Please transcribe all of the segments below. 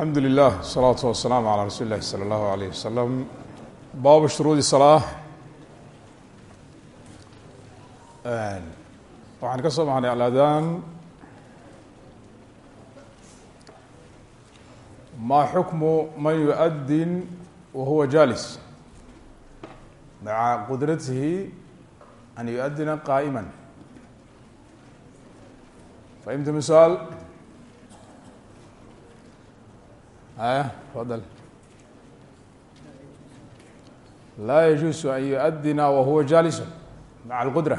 alxamdu lilah wasalaatu wasalaamu calaa rasuuli illahi sala allahu alayh wasalam baabu shuruudi salaa waxaan ka soo baxnay aladaan. Ma xukmu man yuadin wa huwa jalis maca qudratihi an yuadina qaa'ima fahimtum suaal aya fadal laa yajuusu an yuadina wa huwa jalisu maca alqudra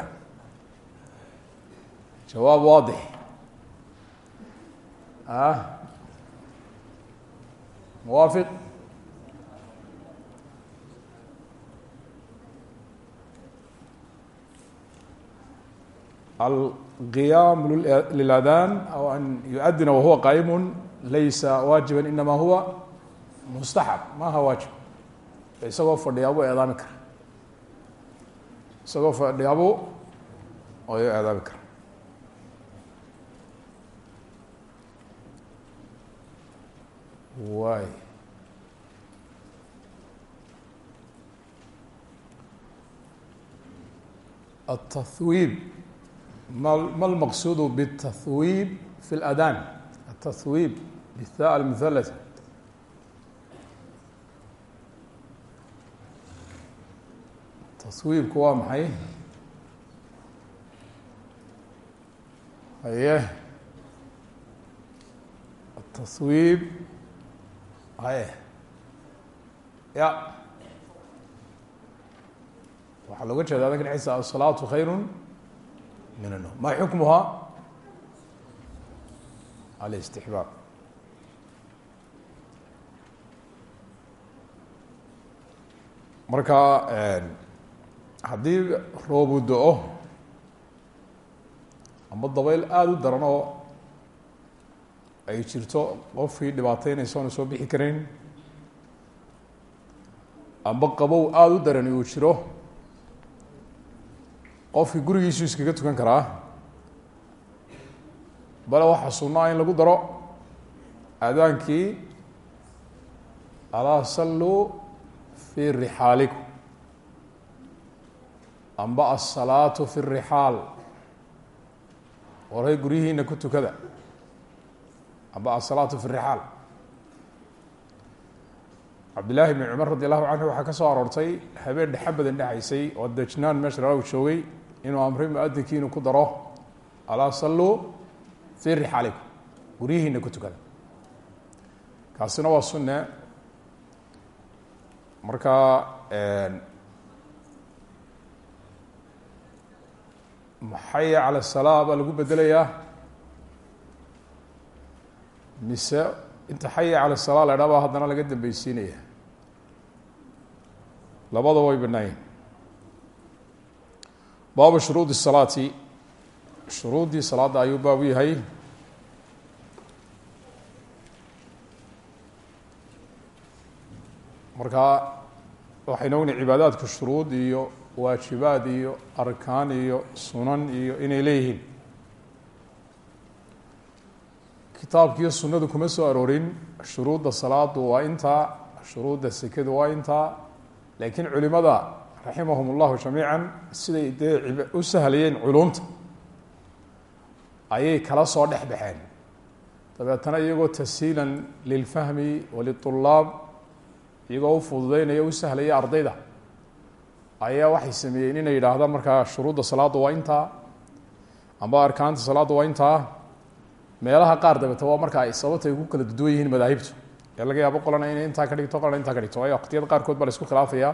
jawaab waadix a muwaafiq alqiyaam liladaan aw an yuadina wahuwa qaaimu laysa waajiba inama huwa mustaxab maaha waajib isagoo fadhiyaabuu eedaami kara isagoo fadhiyaabuu oyo eedaami kara waay التhwiib ma ma اlmaqsuud bالتhwiib fi اlأdan التhwiib bالtha الmثلثة taswiibku waa maxay haye التhwiib haye ya waxaa looga jeeda adanka dhexeysa asalaatu khayru min الnوم ma xukmuha alاstixbaab Marka haddii roobu do-o ama dabayl aada u daran oo ay jirto qofkii dhibaateynaysa oona soo bixi karayn amba qabow aada u darani uu jiro qofkii gurigiisu iskaga tukan karaa bale waxaa sunnaa in lagu daro aadaankii alaa salluu fii rixaalikum amba asalaatu fi rixaal waray guryihiina ku tukada amba asalaatu fi rixaal cabdillaahi bni cumar radi allahu canhu waxaa ka soo aroortay habeen dhexa badan dhexaysay oo dejnaan meesha lalaw joogay inuu amray muadinkii inuu ku daro alaa salluu fii rixaalikum guryihiina ku tukada kaasina waa sunne marka xaya cala salaa baa lagu bedelayaa? Mise inta xaya cala salaa la idhaa baa haddana laga dambeysiinaya labada way banaayin baabu shuruudi salaati. Shuruuddii salaadda ayuu baabu yahay marka waxaynu ognahy cibaadaadku shuruud iyo waajibaad iyo arkaan iyo sunan iyo inay leeyihiin. Kitaabkiiyo sunadu kuma soo aroorin. Shuruudda salaadu waa intaa shuruudda sekadu waa intaa. Laakiin culimada raximahum اllahu jamiica siday dee u sahlayeen culumta ayay kala soo dhex baxeen. Dabeetana iyagoo tashiilan lilfahmi waliطulaab iyagoo u fududeynaya u sahlaya ardayda. Ayaa waxay sameeyeen inay yidhaahdaan markaa shuruudda salaadda waa intaa amba arkaanta salaadda waa intaa. Meelaha qaar dabeete waa marka ay sababta ay kala duwan yihiin madaahibtu. Ee laga yaabo qolana inay intaa ka dhigto qolana intaa ka dhigto. Waayo waqtiyada qaarkood baa la isku khilaafayaa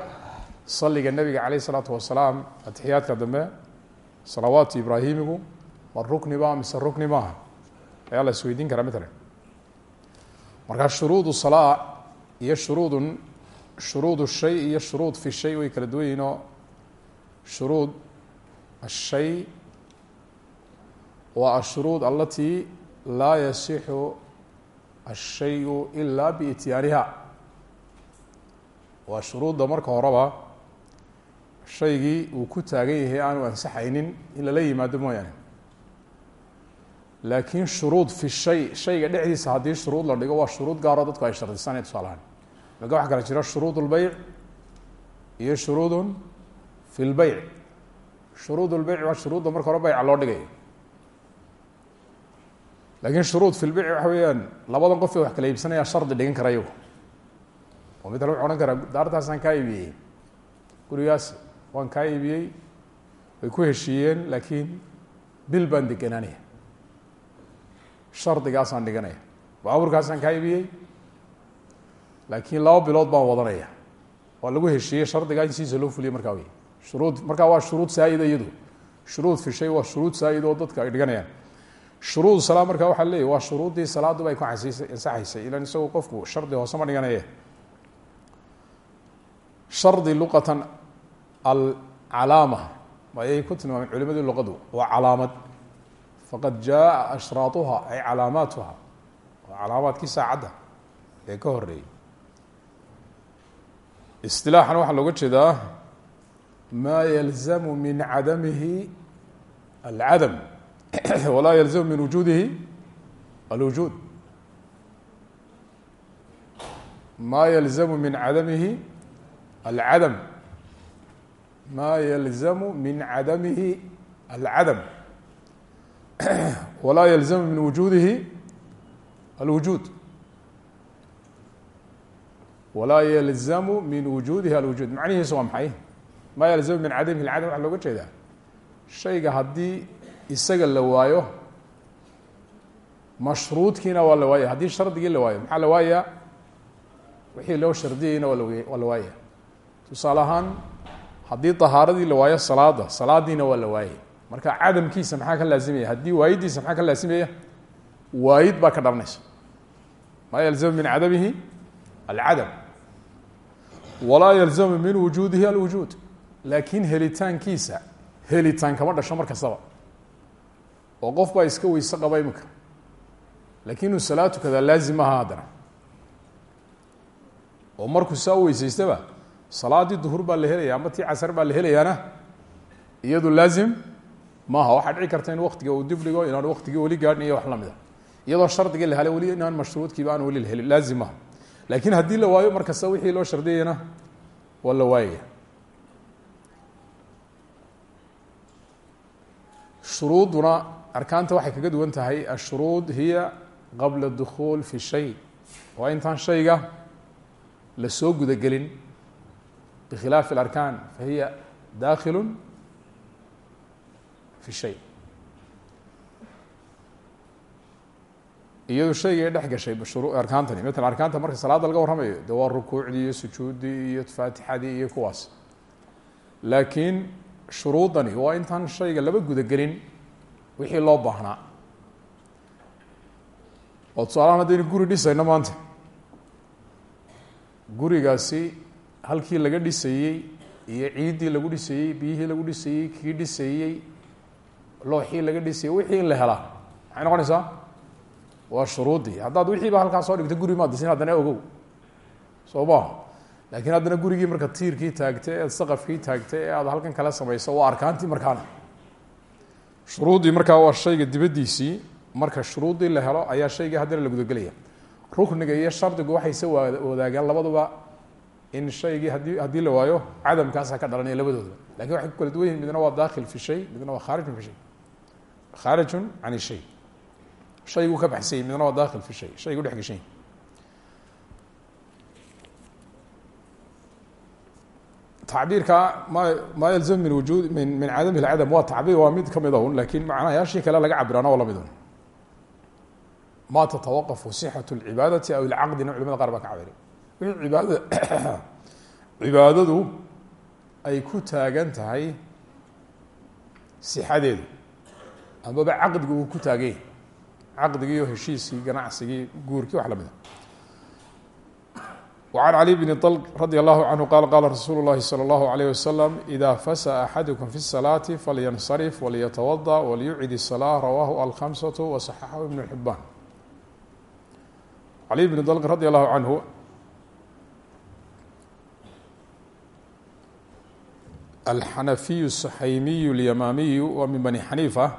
salliga nebiga caleyh isalaatu wasalaam atixiyaadka dambe salawaatu ibraahimigu ma rukni ba mise rukni maaha? Ayaa la isweydiin karaa matalan markaa shuruudu salaa iyo shuruudun shuruud shay iyo shuruud fi shay way kala duwan yihiin oo shuruud ashay waa ashuruud alati laa yasixu ashayu ila biityaaniha waa shuruudda marka horeba shaygii uu ku taagan yahay aanu ansaxaynin in lala yimaado mooyaane. Laakiin shuruud fi shay shayga dhexdiisa haddii shuruud la dhigo waa shuruud gaaroo dadku ay shardisanaya tusaalahaan maka waxa kala jira shuruud lbeyc iyo shuruudun fi lbeyc shuruud lbeyc waa shuruudda marka hore beyca loo dhigayo laakiin shuruud fi lbeyc waxa weeyaan labadan qof ee wax kala iibsanaya shardi dhigan kara iyagu oo mid kale wuxu odhan karaa daartaasaan kaa iibiyey. Gurigaas waan kaa iibiyey way ku heshiiyeen laakiin bil baan deganaanaya shardigaasaan dhiganaya. Baabuurkaasaan kaa iibiyey laakiin laba bilood baan wadanaya. Waa lagu heshiiyey shardigaa in siisa loo fuliye markaa wey shuruud markaa waa shuruud saa'ida iyadu. Shuruud fi shay waa shuruud saa'id oo dadka ay dhiganayaan. Shuruud salaa markaa waxaa leeyahy waa shuruuddii salaaduba ay ku xasiisay ansaxaysay ilan isagoo qofku shardi hoose ma dhiganaye. Shardi luqatan alcalaama. Ayay ku tilmaameen culimadii luqadu waa calaamad. Faqad jaaa ashraatuha ay calaamaatuha. Waa calaamaadkii saacadda ee ka horeeyey istilaaxan waxaa looga jeedaa maa yalzamu min cadamihi alcadam. Walaa yalzamu min wujuudihi alwujuud. Maa yalzamu min cadamihi alcadam. Ma yalzamu min cadamihi alcadam. Walaa yalzamu min wujuudihi alwujuud walaa yalzamu min wujuudihi alwujuud. Macnihiisu waa maxay? Ma yalzamu min cadamihi alcadam waxaa looga jeedaa? Shayga haddii isaga la waayo mashruudkiina waa la waaya haddii shardigii la waayo maxaa la waayaa? Wixii loo shardiyayna waa la waa la waaya tusaale ahaan haddii طahaaradii la waayo salaada salaadiina waa la waayay. Marka cadamkiisa maxaa ka laasimaya haddii waayidiisa maxaa ka laasimaya waayid baa ka dhalanaysa maa yalzamu min cadamihi alcadam walaa yalzamu min wujuudihi alwujuud laakiin helitaankiisa helitaan kama dhasho mar kastaba oo qof baa iska weyse qaba iminka laakiin inuu salaad tukadaa laazim aha haddana oo markuu saa u weysaystaba salaadii duhur baa la helaya ama tii casar baa la helayaana iyadu laazim maaha waxaa dhici karta in waktiga uu dib dhigo inaan waktigii weli gaadhin iyo wax la mid a iyadoo shardigii la maaha laakiin haddii la waayo mar kasta wixii loo shardiyayana waa la waayaya shuruuduna arkaanta waxay kaga duwan tahay ashuruud hiya qabla dukhuul fi shay. Waa intaan shayga la soo gudagelin bkhilaafi اlarkaan fahiya dakhilu fi shay iyadu shaygay dhex gashay arkaantani. Matala arkaanta marka salaada laga warramayo de waa rukuucdii iyo sujuuddii iyo faatixadii iyo kuwaas. Laakiin shuruudani waa intaan shayga laba gudagelin wixii loo baahnaa. Oo tusaalahaan haddaynu guri dhisayno maanta? Gurigaasi halkii laga dhisayey iyo ciiddii lagu dhisayey biyihii lagu dhisayey kii dhisayey looxii laga dhisayey wixii in la helaa. Maxay noqonaysaa waa shuruuddii haddaad wixiiba halkaa soo dhigto guri maad disin haddana ogow. Soo maha laakiin haddana gurigii marka tiirkii taagta eed saqafkii taagta ee aad halkan kale samayso waa arkaantii markaana. Shuruuddii markaa waa shayga dibaddiisii marka shuruuddii la helo ayaa shaygii haddana la gudagelaya. Rukniga iyo shardigu waxay se wadaagaan labaduba in shaygii haddii haddii la waayo cadamkaasa ka dhalanaya labadoodaba laakiin waxay ku kala duwan yihiin midna waa dakhil fi shay midna waa khaarijun fi shay. Khaarijun can shay shayguu ka baxsanyay midna waa dakhil fi shay shaygu dhex gashan yahy tacbiirka ma ma yalzam min wujuud min min cadami lcadam waa tacbiir waa mid ka mid un laakiin macnayaashii kale laga cabiraana waa la mid un ma tatawaqafu sixatu اlcibaadati aw ilcaqdina culamada qaar baa ka cabiray wixii cibaadada cibaadadu ay ku taagan tahay sixadeedu amaba caqdigu uu ku taagay caqdigii oo heshiiskii ganacsigii guurkii wax lamida وعن علي بن طلق رضي الله عنه قال قال رsuuل الlahi صلى الله عليه وسلم إذا فسأ أحadكم في الصلاة فلينصرف وليتوضأ وليucid الصلاة رwاه الخمسة وصححه بن حبان علي بن طلق رضي الله عنه الxنفي السحaymiي اليماmiي waa min بني xنيفة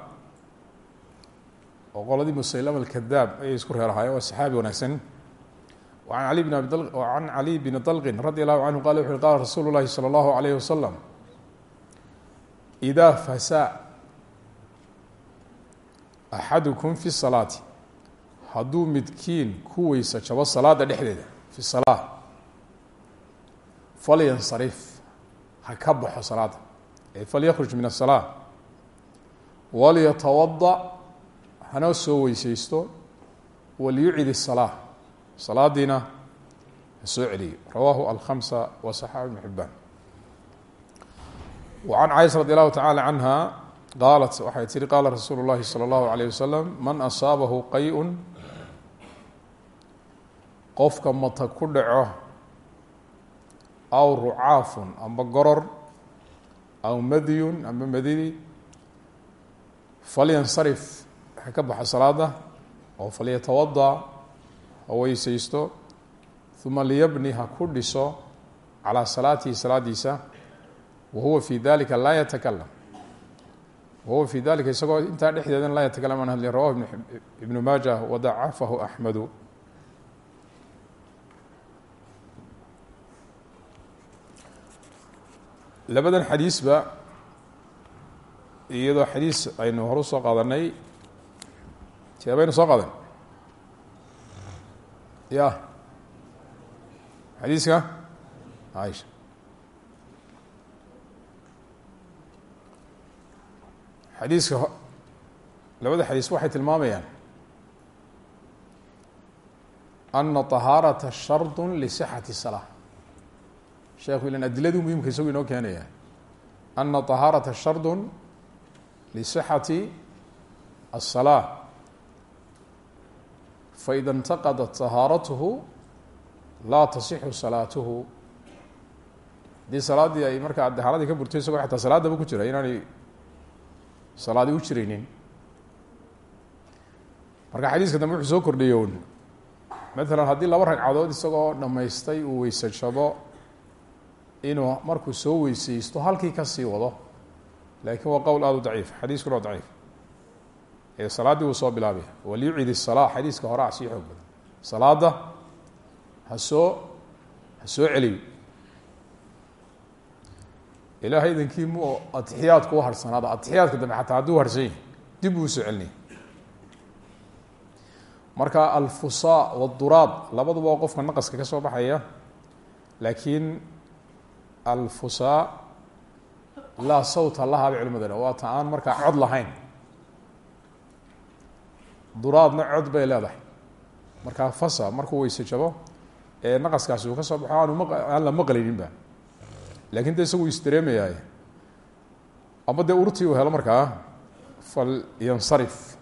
oo qoladii musaylama alkadaab ayay isku reerahaayeen waa saxaabi wanaagsan. An ali can caliy bni dalqin radi allahu canhu qala wuxu uhi qala rasuulu llahi salى allahu alayh wasalam idaa fasaa axadukum fi salaati hadduu midkiin ku weysa jabo salaada dhexdeeda fi salaa falyansarif ha ka baxo salaada ay falyakruj min asalaa walyatawada hana soo weyseysto waliyucid الsalaa salaadiina ha soo celiyo rawaahu alkhamsa wa saxaxa ibn xibaan wa can caaisha radi allahu tacala canha qaalat waxay tihi qaala rasuulu llahi salى اllahu alayh wasalam man asaabahu qay-un qofka mata ku dhaco aw rucaafun amba goror aw madyun amba madidi falyansarif ha ka baxo salaada oo falyatawada ha weyseysto uma liyabni ha ku dhiso calaa salaatihi salaadiisa wa huwa fi dalika laa yatakalam wahuwa fi dalika isagoo intaa dhexdeedan laa yatakalam an hadlin rawahu ibnu maaja wadacafahu axmedu. Labadan xadiisba iyadoo xadiis aynu horu soo qaadanay tee baynu soo qaadan ya xadiiska aisha xadiiska labada xadiis waxay tilmaamayaan ana طahaarata shard lisixati الsalaa sheekhu ilan adiladii muhimka isagu inoo keenaya ana طahaarata shard lisixati الsalaa faida اntaqadat طahaaratuhu laa tasixu salaatuhu. Haddii salaaddii ay markaa dahaaradii ka burtay isagoo xataa salaadaba ku jira inaanay salaadi u jiraynin. Marka xadiiska dambe wuxuu soo kordhiyey un maalan haddii laba ragcadood isagoo dhammaystay uu weyse jabo inuu markuu soo weyseysto halkii ka sii wado. Laakiin waa qowl aada u daciif xadiiskuna waa daciif ee salaaddii uu soo bilaabaya waliyucid isala xadiiska horaa ah, sii xoog badan. Salaada ha soo ha soo celiyo. Ilaahay idankii mu atixiyaadku u harsanaada atixiyaadka dambe xataa hadduu harsan yahay dib uu soo celinaya marka alfusaa wadduraad labaduba qofka naqaska ka soo baxaya. Laakiin alfusaa laa sawta lahaaba culimadana. Waata aan markaa cod lahayn duraadna cod bay leedahay. Markaa fasa markuu weyse jabo ee naqaskaasi uu ka soo baxo aanu maq aan la maqlayninba laakiin de isagu isdareemayaay ama dee urtii uu helo markaa fal yansarif.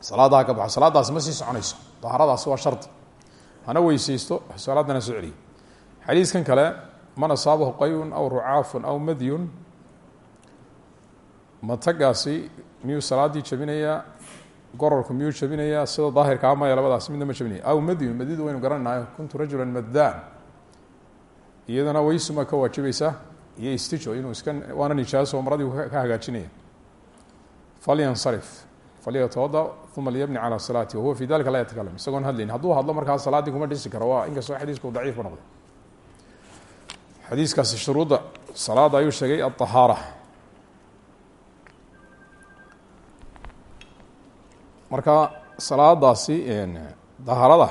Salaadaha ka baxo salaadaasi ma sii soconayso. Daharadaasi waa shardi hana weyseysto salaadana soo celiyo. Xadiiskan kale man asaabahu qayun aw rucaafun aw madyun. Matagaasi miyuu salaaddii jabinayaa gororku miyuu jabinaya sida daahirkaa maya labadaas midna ma jabinaya. Aw madyun madidu waynu garanahay kuntu rajula madaan iyadana waysuma ka waajibaysa iyo istijo inuu iska waana nijaaso maradi ka hagaajinaya. Falyansarif falyatawada uma liyabni calaa salaati wahuwa fi dalika laa yatakalam isagoon hadlayn hadduu hadlo markaa salaaddii kuma dhisi karo waa inkastoo xadiisku daciif ku noqday. Xadiiskaasi shuruudda salaada ayuu sheegay aahaara marka salaadaasi dahaarada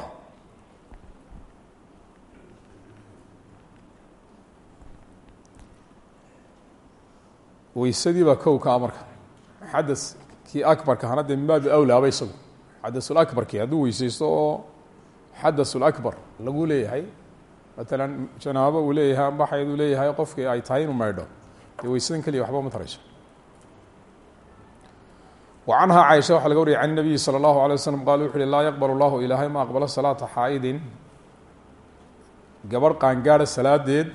weysadii baa kow ka marka. Xadas kii akbarka hana dee min awlaaba isagu. Xadasulakbarkii hadduu weyseysto oo xadasulakbar lagu leeyahay. Matalan janaabo uu leeyahay amba xayd uu leeyahay qofkii ay tahay inuu maydho. Dee weysadan keliya waxba ma tarayso wacanhaa caaisha waxaa laga wariyay can nabiyi sala allahu alay waslm qaal wuxu uhi laa yaqbal llahu ilaahay ma aqbalo salaata xaa-idin gabarh qaangaadha salaadeed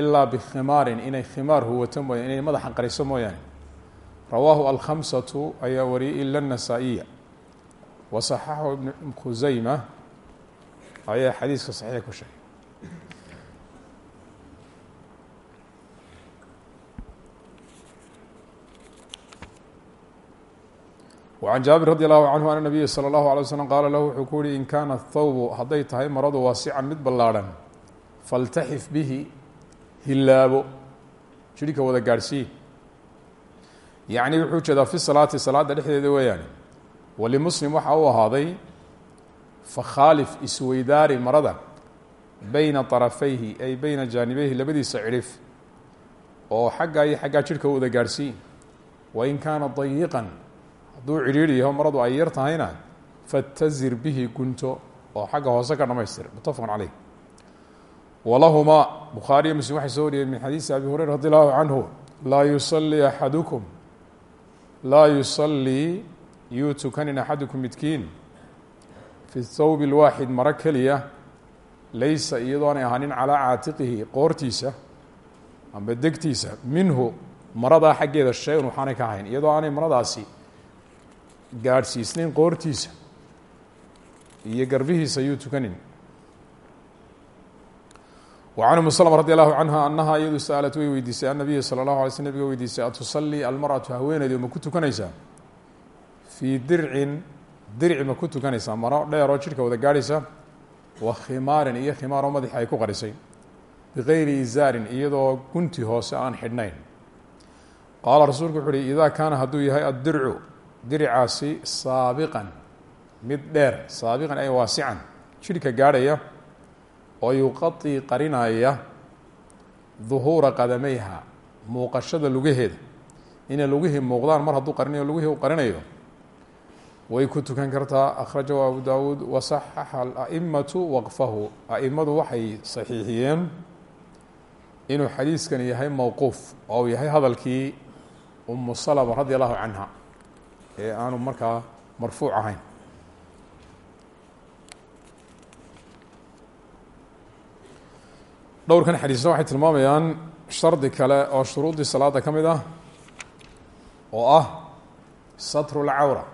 ilaa bikhimaarin inay khimaar huwato mooyane inay madaxa qariso mooyaane. Rawaahu alkhamsatu ayaa wariyay ila nasaa-iya wasaxaxu ibnu khusayma ayaa xadiiska saxiixa ku sheegay. وعن jaabir radي الlahu canhu an nabiya slى الlahu عalيه waslm qaala lahu wuxuu ku yihi in kaana thawbu hadday tahay maradu waasican mid ballaadhan faltaxif bihi hilaabo jidhka wada gaadhsii yacni wuxuu jeedaa fi salaati salaada dhexdeeda weeyaane walimuslim waxa u ahaaday fakhaalif isweydaari marada beyna طarafayhi ay beyna jaanibeyhi labadiisa cidhif oo xaggaa iyo xaggaa jidhka u wada gaadhsii wain kaana dayiqan hadduu cidhiidhi yaho maradu ay yar tahayna fatazir bihi gunto oo xagga hoose ka dhamaystir. Mutafaq caleyh walahumaa bukhaariyo muslim waxay soo wariyeen min xadiisi abi hureyra radi allahu canhu laa yusalii axadukum laa yusalii yuu tukanin axadukum midkiin. Fi thawbi lwaaxid maro keliya laysa iyadoo aanay ahaanin calaa caatiqihi qoortiisa amba degtiisa minhu maradaa xaggeeda shay-un waxaanay ka ahayn. Iyadoo aanay maradaasi gaadhsiisnayn qoortiisa iyo garbihiisa ayuu tukanin. Wa can umu slm radi allahu canha anaha iyadu sa'alat way weydiisay annabiya sala allahu alay sl nabiga weydiisay atusalii almarأatu haweeneydu ma ku tukanaysaa? Fii dircin dirci ma ku tukanaysaa maro dheeroo jidhka wada gaadhaysa wa khimaarin iyo khimaaroo madaxa ay ku qarisay bigayri izaarin iyadoo gunti hoose aan xidhnayn. Qaala rasuulku wuxu uhi idaa kaana hadduu yahay addircu dircaasi saabiqan mid dheer. Saabiqan ay waasican. Jidhka gaadhaya oo yuqaطi qarinaya duhuura qadamayha muuqashada lugaheeda. Inay lugihii muuqdaan mar hadduu qarinayo lugihii u qarinayo way ku tukan kartaa. Akhrajahu abu dawuud wasaxaxa alaimatu waqfahu. Aimadu waxay saxiixiyeen inuu xadiiskan yahay mowquuf oo uu yahay hadalkii umu salama radi allahu canha ee aanu markaa marfuuc ahayn. Dhowrkan xadiisna waxay tilmaamayaan shardi kale oo shuruuddii salaada ka mid ah oo ah satru اlcawra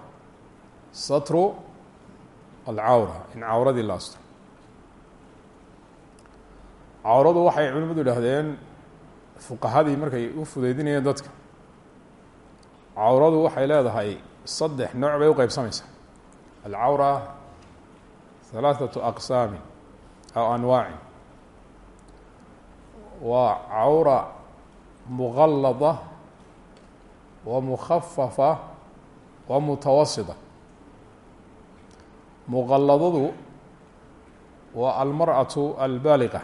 satru alcawra in cawradii la astro. Cawradu waxay culimadu idhaahdeen fuqahadii markay u fudeydinayeen dadka. Cawradu waxay leedahay saddex nooc bay u qeybsamaysaa alcawra halaaثaةu aqsaami aw anwaacin waa cawra muqallada wa mukhafafa wa mutawasita muqalladadu waa almarأaةu albaaliqa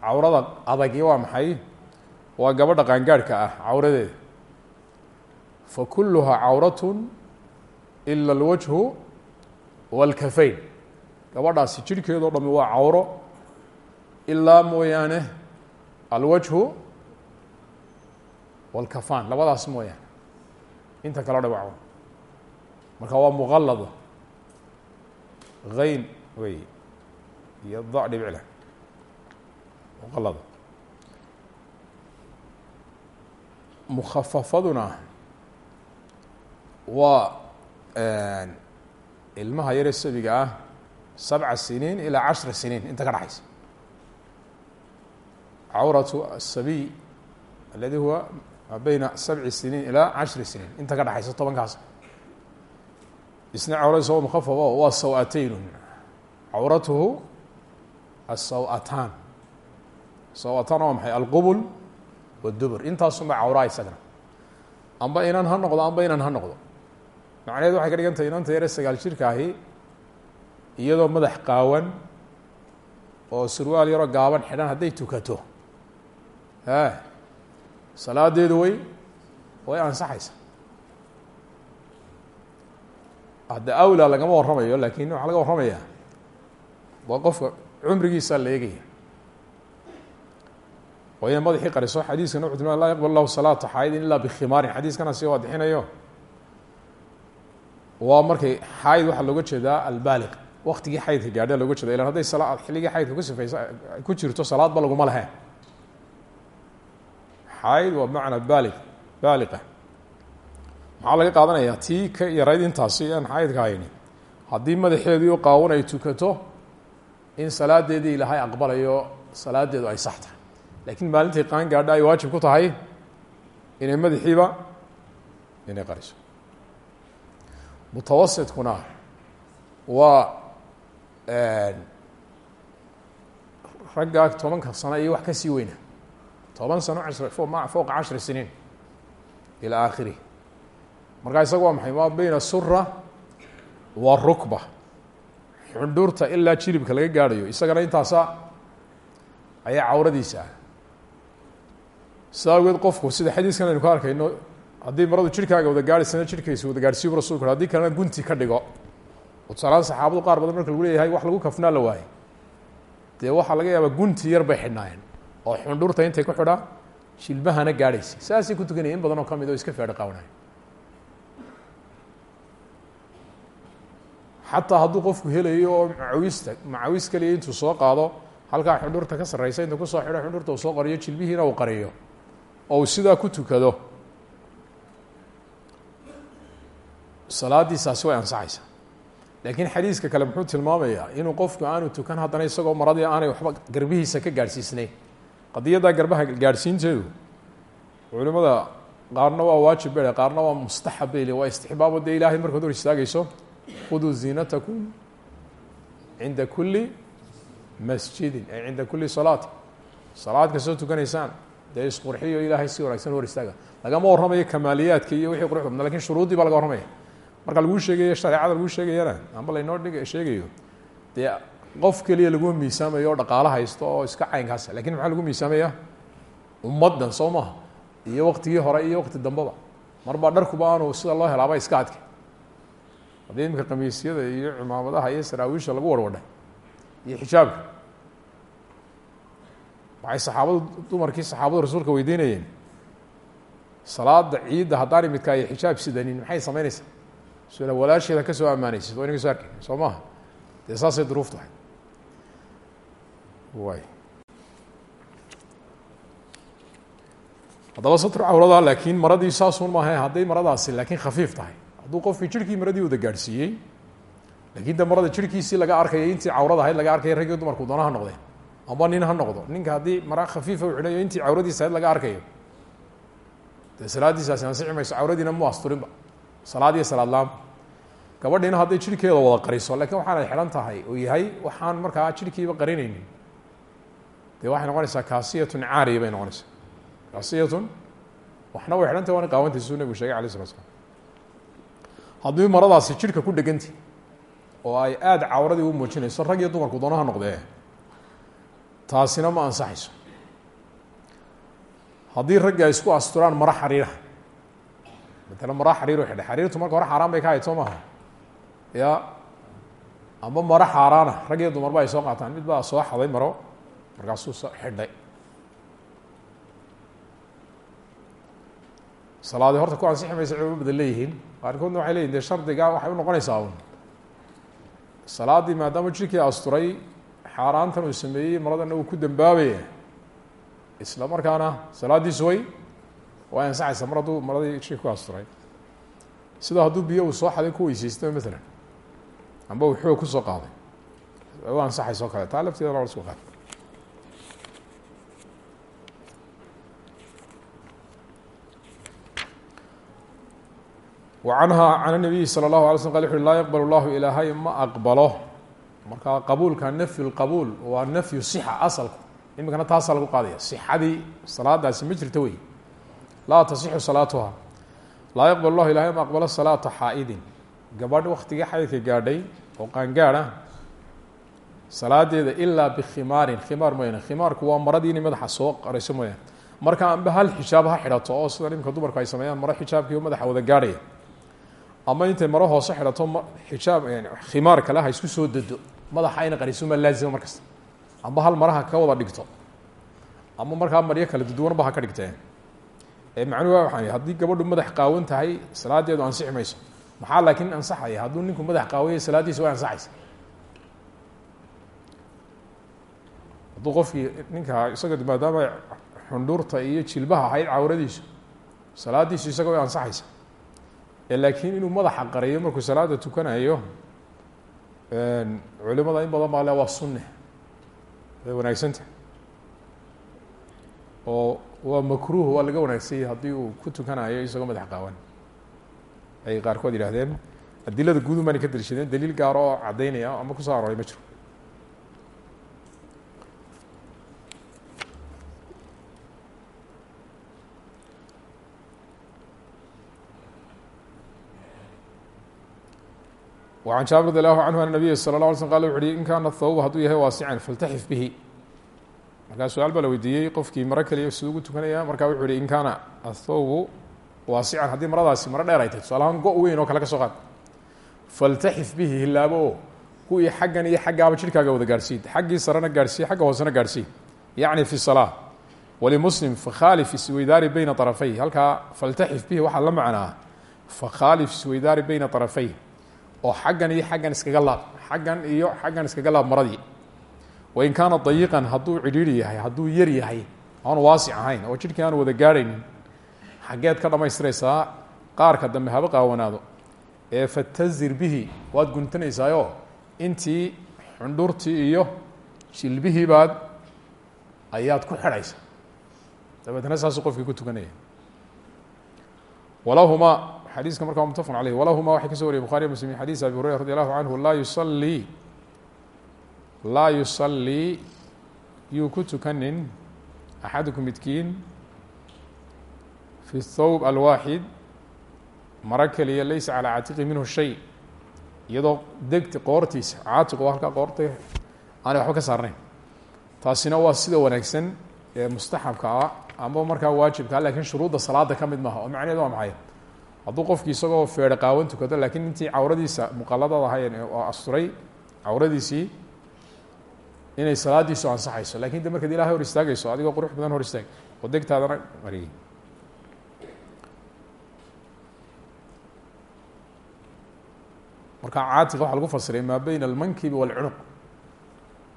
cawrada adagi waa maxay waa gabadha qaangaadhka ah cawradeeda fakuluhaa cawratu ila alwajhu walkafayn gabadhaasi jirhkeedao dhami waa cawro ilaa mooyaane alwajhu walkafaan labadaas mooyaane inta kale o dhan waa cawro marka waa muqalado hayn wey iyo da dhibicla muqalado mukhafafaduna waa ilmaha yare sabiga ah sabca siniin ilaa cashra siniin inta ka dhaxaysa. Cawratu aلsabiy aladi huwa maa beyna sabci siniin ilaa cashri siniin inta ka dhaxaysa tobankaas. Isna cawradiisa mukhafafo waa saw-atayn cawratuhu asaw-ataan saw-ataan waa maxay? Alqubul wadubur intaasunba cawraa isagana. Amba inan ha noqdo amba inan ha noqdo macnaheed waxay ka dhigan tahay inanta yare sagaal jirka ahi iyadoo madax qaawan oo surwaal yaroo gaaban xidhan hadday tukato. E salaadeedu way way ansaxaysa. Hadda awla lagama warramayo laakiin waxaa laga warramaya waa qofka cumrigiisa la eegaya. Waa inay madaxii qariso xadiiskana wuxu tilma laa yaqbal lahu salaata xaayidin ilaa bikhimaarin xadiiskana si waadixinayo waa markay xaayid waxaa looga jeedaa albaaliq waktigii xaydka gaadha looga jeeda ilan hadday xilligii xaydka ku sifaysa ku jirto salaadba laguma lehe xaayid waa bimacnaa baaliq baaliqa maxaa laga qaadanayaa tii ka yarayd intaasi aan xaayidka hayni haddii madaxeedii qaawan ay tukato in salaadeedii ilaahay aqbalayo salaadeedu ay sax tahay laakiin maalintai qaan gaadha ay waajib ku tahay inay madaxiiba inay qariso mutawasitkuna waa raggaa tobanka sano iyo wax ka sii weyna toban sano ashri fowqa cashri siniin ilى akhirih markaa isaga waa maxay ma beyna sura wa rukba xundhuurta ilaa jiribka laga gaadhayo isagana intaasa ayaa cawradiisa ah sidaa awgeed qofku sida xadiiskan aynu ka arkayno haddii maradu jirkaaga wada gaadhaysana jirkaysa wada gaadhsiibu rasulku haddii kalena gunti ka dhigo. Oo tusaalaan saxaabadu qaar badan marka leeyahay wax lagu kafnaa la waayey dee waxaa laga yaabaa gunti yar bay xidhnaayeen oo xundhuurta intay ku xidhaa shilbahana gaadhaysa. Saasay ku tukanaya in badan oo ka mid oo iska feedho qaawanaya xataa hadduu qofku helayo oo macawista macawis keliya intuu soo qaado halkaa xundhuurta ka sarreysa intuu ku soo xidho xundhuurta uu soo qariyo jilbihiina uu qariyo oo sidaa ku tukado salaadiisaasi way ansaxaysaa. Laakiin xadiiska kale muxuu tilmaamayaa inuu qofku aanu tukan haddana isagoo maradii aanay waxba garbihiisa ka gaadhsiisnayn. Qadiyaddaa garbaha gaadhsiinteedu culimada qaarna waa waajib bele qaarna waa mustaxab bele waa istixbaabo dee ilaahay markaad hor istaagayso khuduu ziinatakum cinda kuli masjidin ay cinda kuli salaati. Salaad kastoo tukanaysaan dee isqurxiyo ilaahay si wanaagsan hor istaaga. Lagama warramayo kamaaliyaadka iyo wixii qurux badna laakiin shuruuddii baa laga warramaya marka laguu sheegayo shareecada laguu sheegayana amba laynoo dhig sheegayo dee qof keliya lagu miisaamayo oo dhaqaalo haysto oo iska caynkaasa laakiin maxaa lagu miisaamaya? Ummaddan soo maha iyo waktigii hore iyo wakti dambeba marbaa dharkuba aanu sida loo helaaba iska adka haddii imika kamiisyada iyo cimaamadaha iyo saraawiisha lagu warwadhay iyo xijaabka. Waxay saxaabadu dumarkii saxaabadu rasuulka weydiinayeen salaada ciidda haddaanay midka ay xijaab sidanin maxay samaynaysaa suna walaasheeda ka soo ammaanaysid waa inaga soo arkay soo maaha dee saasay duruuf tahay way haddaba satru cawrada laakiin maradii saasun maaha hadday maradaasi laakiin khafiif tahay hadduu qofkii jirhkii maradii wada gaadhsiiyey laakiin de marada jirhkiisii laga arkaya intii cawrada ahayd laga arkaya raggii dumarku doona ha noqdeen amba nin ha noqdo ninka haddii mara khafiifa u xidhayo intii cawradiisa ahayd laga arkayo dee salaaddiisaasi ansixi mayso cawradiina mu asturinba salaad iyo salaad laam. Gabadhiina hadday jirhkeeda wada qariso lakiin waxaanay xidhan tahay oo yahay waxaan markaa jirhkiiba qarinaynin. Dee waxay noqonaysaa kaasiyatun caariya bay noqonaysaa. Kaasiyatun waxna way xidhan tahay waana qaawantaysu nebigu sheegay alay slat slam haddii maradaasi jirhka ku dhegantay oo ay aada cawradii u muujinayso rag iyo dumarku doonaha noqdee. Taasina ma ansaxayso. Haddii raggi ay isku asturaan maro xariira matala maro xariiru xidhay xariirtu marka hore xaaraan bay ka hayd soo maaha ya amba maro xaaraana rag iyo ay soo qaataan mid baa soo xaday maro. Markaasuu xidhay salaadi horta ku ansixi maysa culimo badan leeyihiin qaarkoodna waxay leyihin dee shardiga waxay u noqonaysaa un. Salaaddii maadaama jirkii asturay xaaraantan uu sameeyey maradana uu ku dambaabaya. Isla markaana salaaddiisu way waa ansaxaysa mar hadduu maradii jika ku asturay. Sidoo hadduu biyo uu soo xaday ku weysaystaba maalan amba uu xoog ku soo qaaday. U ansaxaysoo kale. Taa lafteeda loo isku qaad wacanhaa can nabiyi sala allahu ala sl qal wuxu ui laa yaqbal llahu ma aqbalo. Marka qabuulka nafyu lqabuul waa nafyu sixa asalku. Imikana taasaa lagu qaadaya sixadii salaadaasi ma jirta wey laa tasixu salaatuha. Laa yaqbal lahu ilahay ma aqbalo salaata xaa-idin. Gabadh waktigii xaydka gaadhay oo qaangaad ah salaadeeda ilaa bikhimaarin khimaar mooyane khimaarku waa maradii inay madaxa soo qarayso mooyane marka anba hal xijaab ha xidhato oo sida imika dumarku ay sameeyaan maro xijaabkiiba madaxa wada gaadhaya ama intay maro hoose xidhato xijaab khimaar kale ha isku soo dado. Madaxa ayna qariysoma laazima markasta. Amba hal maraha ka wada dhigto. Ama markaa maryo kale macnuhu waa waxaa haddii gabadhu madax qaawan tahay salaadeedu ansixi mayso. Maxaa laakiin ansaxaya? Hadduu ninku madax qaawanya salaaddiisa way ansaxaysa. Hadduu qofkii ninka isaga maadaama xundhuurta iyo jilbaha ahayd cawradiisu salaaddiisu isaga way ansaxaysa. Laakiin inuu madaxa qariyo markuu salaada tukanayo culimada in badan baa le waa sunne. Way wanaagsantah oo waa makruuh waa laga wanaagsanyay haddii uu ku tukanayo isagoo madax qaawan ay qaarkood yidhahdeen adilada guudun baana ka daliishadeen daliil gaaro oo caddaynaya ama kusoo arooray ma jiro وعن jaaبir رضي الله عنه أن النبي صلى الله علي sلم qال وxu uhi in kaana الthawb hadduu yahay waasican faltaxif bihi markaa su'aal baa la weydiiyey qofkii maro keliya siduu ugu tukanaya markaa wuxuu hi in kaana athawbu waasican. Haddii maradaasi maro dheer ay tahy tusaal ahaan go- weyn oo kale ka soo qaad. Faltaxif bihi hilaabo oo kuwii xaggan iyo xaggaaba jidhkaaga wada gaadhsiid xaggii sarena gaadhsiiy xagga hoosena gaadhsiiy yacni fi salaa walimuslim fakhaalif isweydaari beyna طarafay halkaa faltaxif bihi waxaa la macnaa fakhaalif isweydaari beyna طarafay oo xaggan iyo xaggan iskaga laab. Xaggan iyo xaggan iskaga laab maradii wain kaana dayiqan hadduu cidhiiri yahay hadduu yar yahay aan waasic ahayn oo jidhkii aan wada gaadhaynin xaggeed ka dhammaystiraysaa qaarka dambe haba qaawanaado. Ee fatazir bihi waad guntanaysaayoo intii xundhurtii iyo jilbihii baad ayaad ku xidhaysa. Dabeetna saasuu qofkii ku tukanaya. Walahuma xadiiska markaa mutafaq aleyh walahuma waxay ka so wariyay buxariy muslim xadiis abi hurayra radi allahu canhu laa yusalii laa yusalii yuu ku tukanin axadukum midkiin fi thawb alwaaxid maro keliya laysa calaa caatiqi minhu shay iyadoo degti qoortiisa caatiq oo halkaa qoorta aanay waxba ka saarnayn. Taasina waa sida wanaagsan ee mustaxabka ah ama markaa waajibka ah lakiin shuruudda salaada ka mid maaha oo macnaheedu waa maxay? Hadduu qofkii isagoo feedho qaawan tukado laakiin intii cawradiisa muqaladada ahayen oo asturay cawradiisii inay salaadiisu ansaxayso laakiin de markaad ilahay hor istaagayso adigoo qurux badan hor istaag oo degtaadana mariyey marka caatiqa waxa lagu fasiray maa beyna almankibi wاlcunuq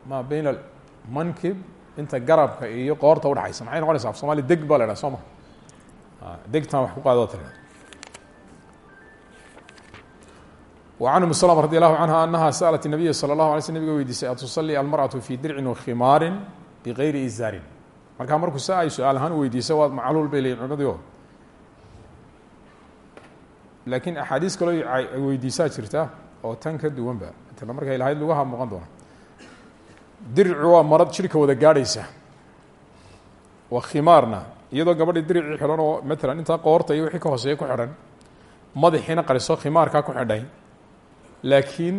maa beyna almankib inta garabka iyo qoorta udhexaysa maxay noqonaysa af somalia deg baa la idhaha degtaan wax ku qaado tira وعن uم سلمة رضي الله عنها أنها سألت النبي صلى الله علي sل نبga weydiisay aتصلي المرأة في dircin وkhimaari بغayri izaarin markaa markuu sa ay su-aal ahaan weydiisa waa macluul bay leyihin culimadii o laakiin axaadiis kaloo weydiisaa jirta oo tan ka duwanba tana markay lahayd lugaha muuqan doona dircu waa marad jirhka wada gaadhaysa wa khimaarna iyadoo gabadhii diricii xidhan oo matalan intaa qoorta iyo wixii ka hooseeya ku xidhan madaxiina qariso khimaarkaa ku xidhay laakiin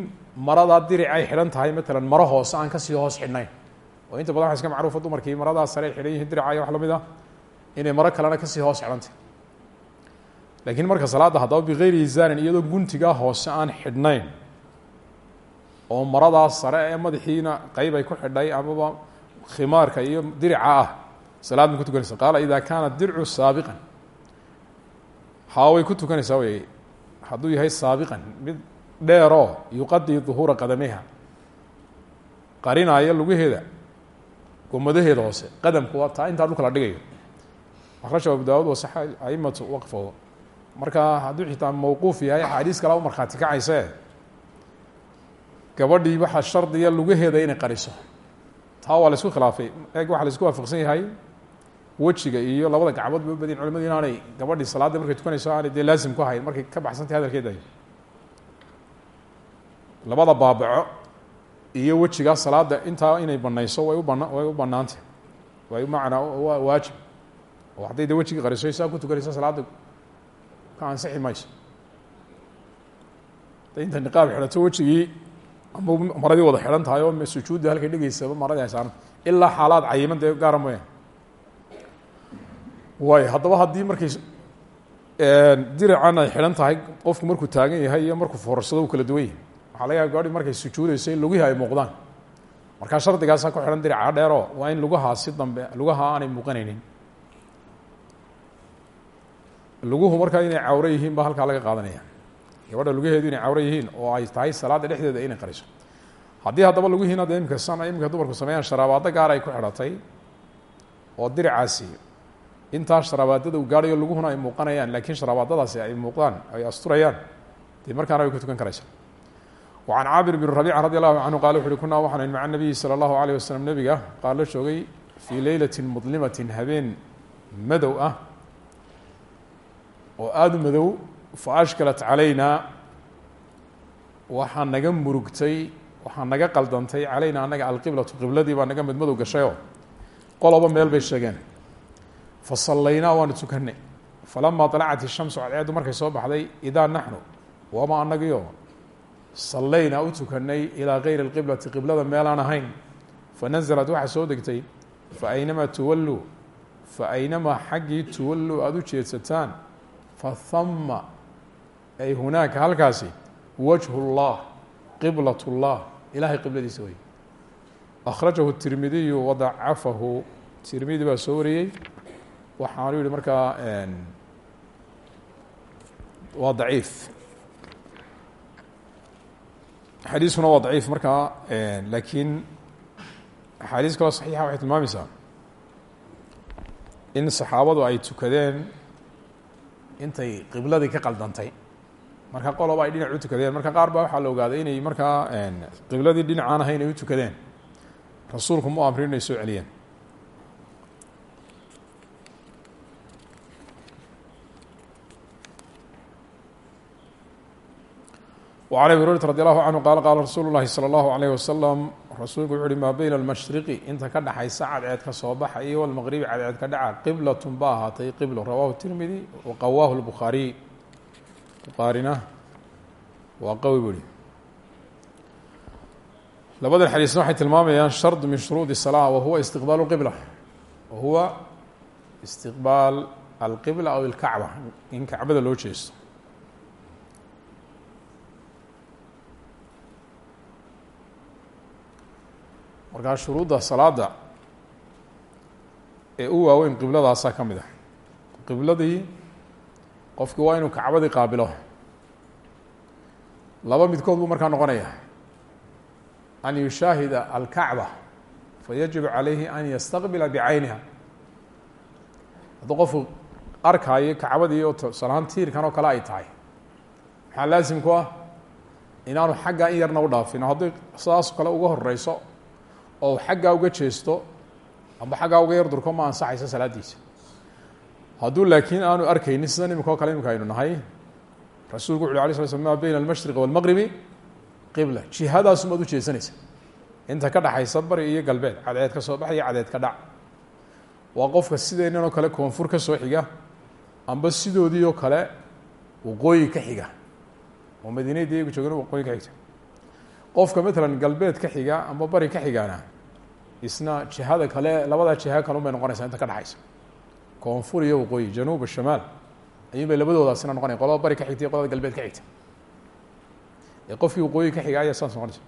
maradaa diric ay xidhan tahay matalan maro hoose aan ka sii hoos xidhnayn oo inta badan waxa iska macruufa dumarkii maradaa sare ay yihiin diricaya wax la mid ah inay maro kalena ka sii hoos xidhantahy laakiin marka salaadda haddaba bigayri izaanin iyadoo guntigaa hoose aan xidhnayn oo maradaa sare ee madaxiina qeyb ay ku xidhay amaba khimaarka iyo dirica ah salaad ku tukanaysa. Qaala ida kaana dircu saabiqan. Haa ku tukanaysaa wey hadduu yahay saabiqan mid dheeroo yuqadii duhuura qadamiha. Qarinaayo lugaheeda gomadaheeda hoose qadamku waa taa intaa dhulka la dhigayo. Akrasha abu daawud wasaxa aimatu waqfahu marka hadduu xitaa mawquuf yahay axaadiis kala u markhaati kacayse gabadhii waxaa shardiya lugaheeda inay qariso. Taa waa la isku khilaafay. Eeg waxaa la isku waafaqsan yahay wejiga iyo labada gacmood ba u badin culimadu inaanay gabadhii salaadda markay tukanayso aanay dee laasim ku ahayn markay ka baxsantay hadalkeeda labada baabaco iyo wejigaa salaada intaa inay banayso way u bana way u banaantay way macnaa waa waajib. Oo hadday de saa ku tukanaysa salaadda ka ansixi mayso. Da inta niqaab xidhato wejigii ama maradii wada xidhan tahay oo sujuudda halkay dhigaysaba maradii ay saaran. Ilaa cayiman dee gaara mooya waay haddaba haddii markay dirican ay xidhan tahay qofku markuu taagan yahay iyo markuu foorarsado kala duwan waxaa laga yaaba gabadhi markay sujuudayso in lugihii ay muuqdaan. Markaa shardigaasaa ku xidhan dirica dheero waa in lugahaa si dambe lugaha aanay muuqanaynin. Luguhu markaa inay cawro yihiin ba halkaa laga qaadanaya. Gabadha lugaheedu inay cawro yihiin oo ay tahay salaadda dhexdeeda inay qariso. Haddii haddaba lugihiina de imika san imika dumarku sameeyaan sharaabaado gaar ay ku xidhatay oo diricaasi intaa sharaabaadada uu gaadhayo luguhuna ay muuqanayaan laakiin sharabaadadaasi ay muuqdaan ay asturayaan dee markaana way ku tukan karaysa وعن cاabir بن ربيcة رضي الله عنه qال وxu uhi kunaa waxaan mع النبي slى الlaه عليه وسلم nebiga qaar la joogay fii leylaة mظlimaة habeen madow ah oo aada u madow faأshkalat عalaynaa waxaa naga murugtay waxaa naga qaldantay calayna annaga alqiblatu qibladii baa naga midmadow gashayoo qoloba meel bay sheegeen fa sallaynaa waanu tukanay falamaa alacat ishamsu cadceeddu markay soo baxday idaa naxnu waama annagiio sallaynaa u tukanay ilaa gayri اlqiblati qiblada meelaan ahayn fanazlat waxaa soo degtay faaynamaa tuwalluu faaynamaa xaggii tuwalluu aada u jeedsataan fahama ay hunaaka halkaasi wajhu اllah qiblat اllah ilahay qibladiisa wey akhrajahu tirmidiyu wadacafahu tirmidi baa soo wariyey waxaanu yihi markaa waa daciif xadiiskuna waa daciif markaa laakiin axaadiis kaloo saxiixa waxay tilmaamaysaa in saxaabadu ay tukadeen intay qibladii ka qaldantay. Marka qoloba ay dhinac u tukadeen. Marka qaar baa waxaa la ogaaday inay markaa qibladii dhinacaan ahayn ay u tukadeen. Rasuulku mu amrin inay soo celiyeen وعن أبي هuريرة رضي الله عنه qال qاla رasuuل الlahi صلى الله عليه وسلم rasuulku wuxu uhi maa beyna الmashriqi inta ka dhaxaysa cadceed ka soo baxa iyo wاlmغribi cadceed ka dhaca qiblaة ba ahaatay qiblo rawahu التirmidي وaqawaahu الbخaariي bukhaarina waa qawi buri labadan xadiisna waxay tilmaamayaan shard min shuruudi الصلاة wahuwa istiqbaal الqibla wahuwa istiqbaal alqibla aw اlkacba in kacbada loo jeesto Markaa shuruudda salaada ee u waaweyn qibladaasaa ka mid ah. Qibladii qofki waa inuu kacbadii qaabilo. Laba midkood buu markaa noqonaya an yushaahida alkacba fayajibu calayhi an yastaqbila bicayniha hadduu qofku arkaayo kacbadii oo salaan tiirkan oo kale ay tahay maxaa laasim ku ah inaanu xaggaa in yarna u dhaafino. Haddii sidaasoo kale uga horeyso oo xaggaa uga jeesto amba xaggaa uga yar durko ma ansaxayso salaadiisa hadduu laakiin aanu arkaynin sida imika o kale imika aynu nahay rasuulku wuxu alay sla sl ma beyna almashriqi walmaqribi qibla. Jihadaasumaad u jeesanaysa. Inta ka dhaxaysa bari iyo galbeed cadceed ka soo baxaya cadceed ka dhac. Waa qofka sideenan oo kale koonfur ka soo xiga amba sidoodii oo kale waqooyi ka xiga. Oo madiinada iyagu joogana waqooyi ka xigta qofka matalan galbeed ka xiga amba bari ka xigaana isna jihada kale labadaa jiha kale un bay noqonaysaa inta ka dhexaysa koonfur iyo waqooyi januub shamaal ayuun bay labadoodaasina noqonaya qolada bari ka xigta iyo qolada galbeed ka xigta ee qofkii waqooyi ka xiga ayaa saas noqonaysa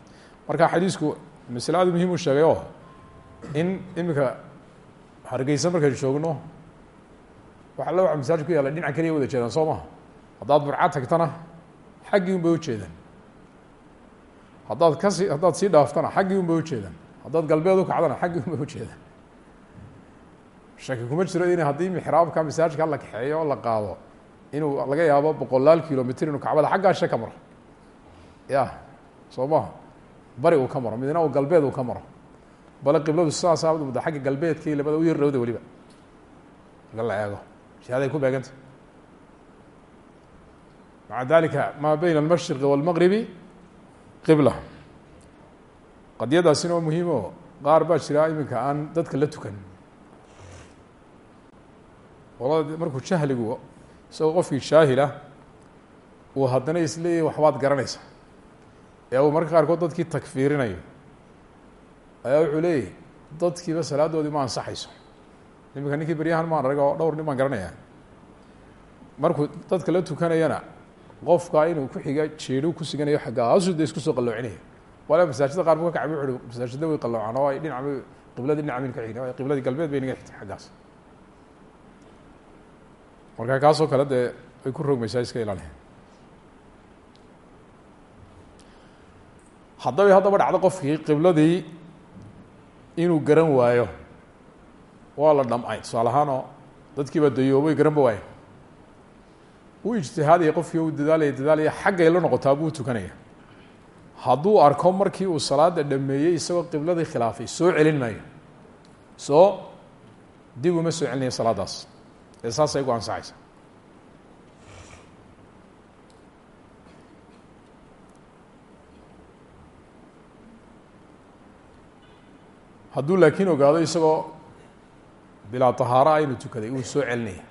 marka xadiisku masle aad muhiim u sheegay oo in iminka hargeysa markaynu joogno waxa la waxa masaajid ku yaalla dhinaca keliya wada jeedaan soo maha haddaad burca tagtana xaggii un bay ujeedaan haddaad ka sii haddaad sii dhaaftana xaggii un bay ujeedaan haddaad galbeed u kacdana xaggii un bay ujeedaan shaki kuma jiro in haddii mixraabka masaajidka la kaxeeyo la qaado inuu laga yaabo boqolaal kilomitr inuu kacbada xaggaa she ka ya soo bari uu ka midna uu galbeed uu ka maro. Bale qibladu sidaasaa mudda xagga galbeedkii labada u yar dhowda weliba marka la eego jihaday ku beeganta maca dalika maa beyna almashriqi walmaqribi qibla. Qadiyadaasina waa muhiim o qaar baa jira iminka aan dadka la tukan. Olada markuu jahligu isagoo qofkii jaahilah uu haddana isleeyahy waxbaad garanaysa. Ee uu marka qaarkood dadkii takfiirinayo. Ayaa wuxuu leeyahy dadkiiba salaadoodii ma ansaxayso. Iminka ninkii beryahan maan arag oo dhowr nin baan garanaya markuu dadka la tukanayana qofka inuu ku xiga jeedu ku siganayo xaggaasu de isku soo qaloocinaya wala masaajida qaar bu ka kacbi wuxuhi masaajida way qalloocaan oo ay dhinac qibladii dhinac bayn ka xigna qibladii galbeed bay naga xigtay xaggaas. Marka kaasoo kale dee way ku rogmaysaa iska ilaaliya haddaba haddaba dhacdo qofkii qibladii inuu garan waayo. Waa la dhamcay tusaale ahaanoo dadkiiba dayoobay garanba waaye uu ijtihaadaya qofkii uu dadaalaya dadaalaya xaggay la noqotaa buu tukanaya. Hadduu arko markii uu salaada dhameeyey isagoo qibladii khilaafay soo celin maayo. Soo dib uma soo celinaya salaadaas. Ee saasay gu ansaxaysa hadduu laakiin ogaado isagoo bilaa tahaara aynu tukaday uu soo celinaya.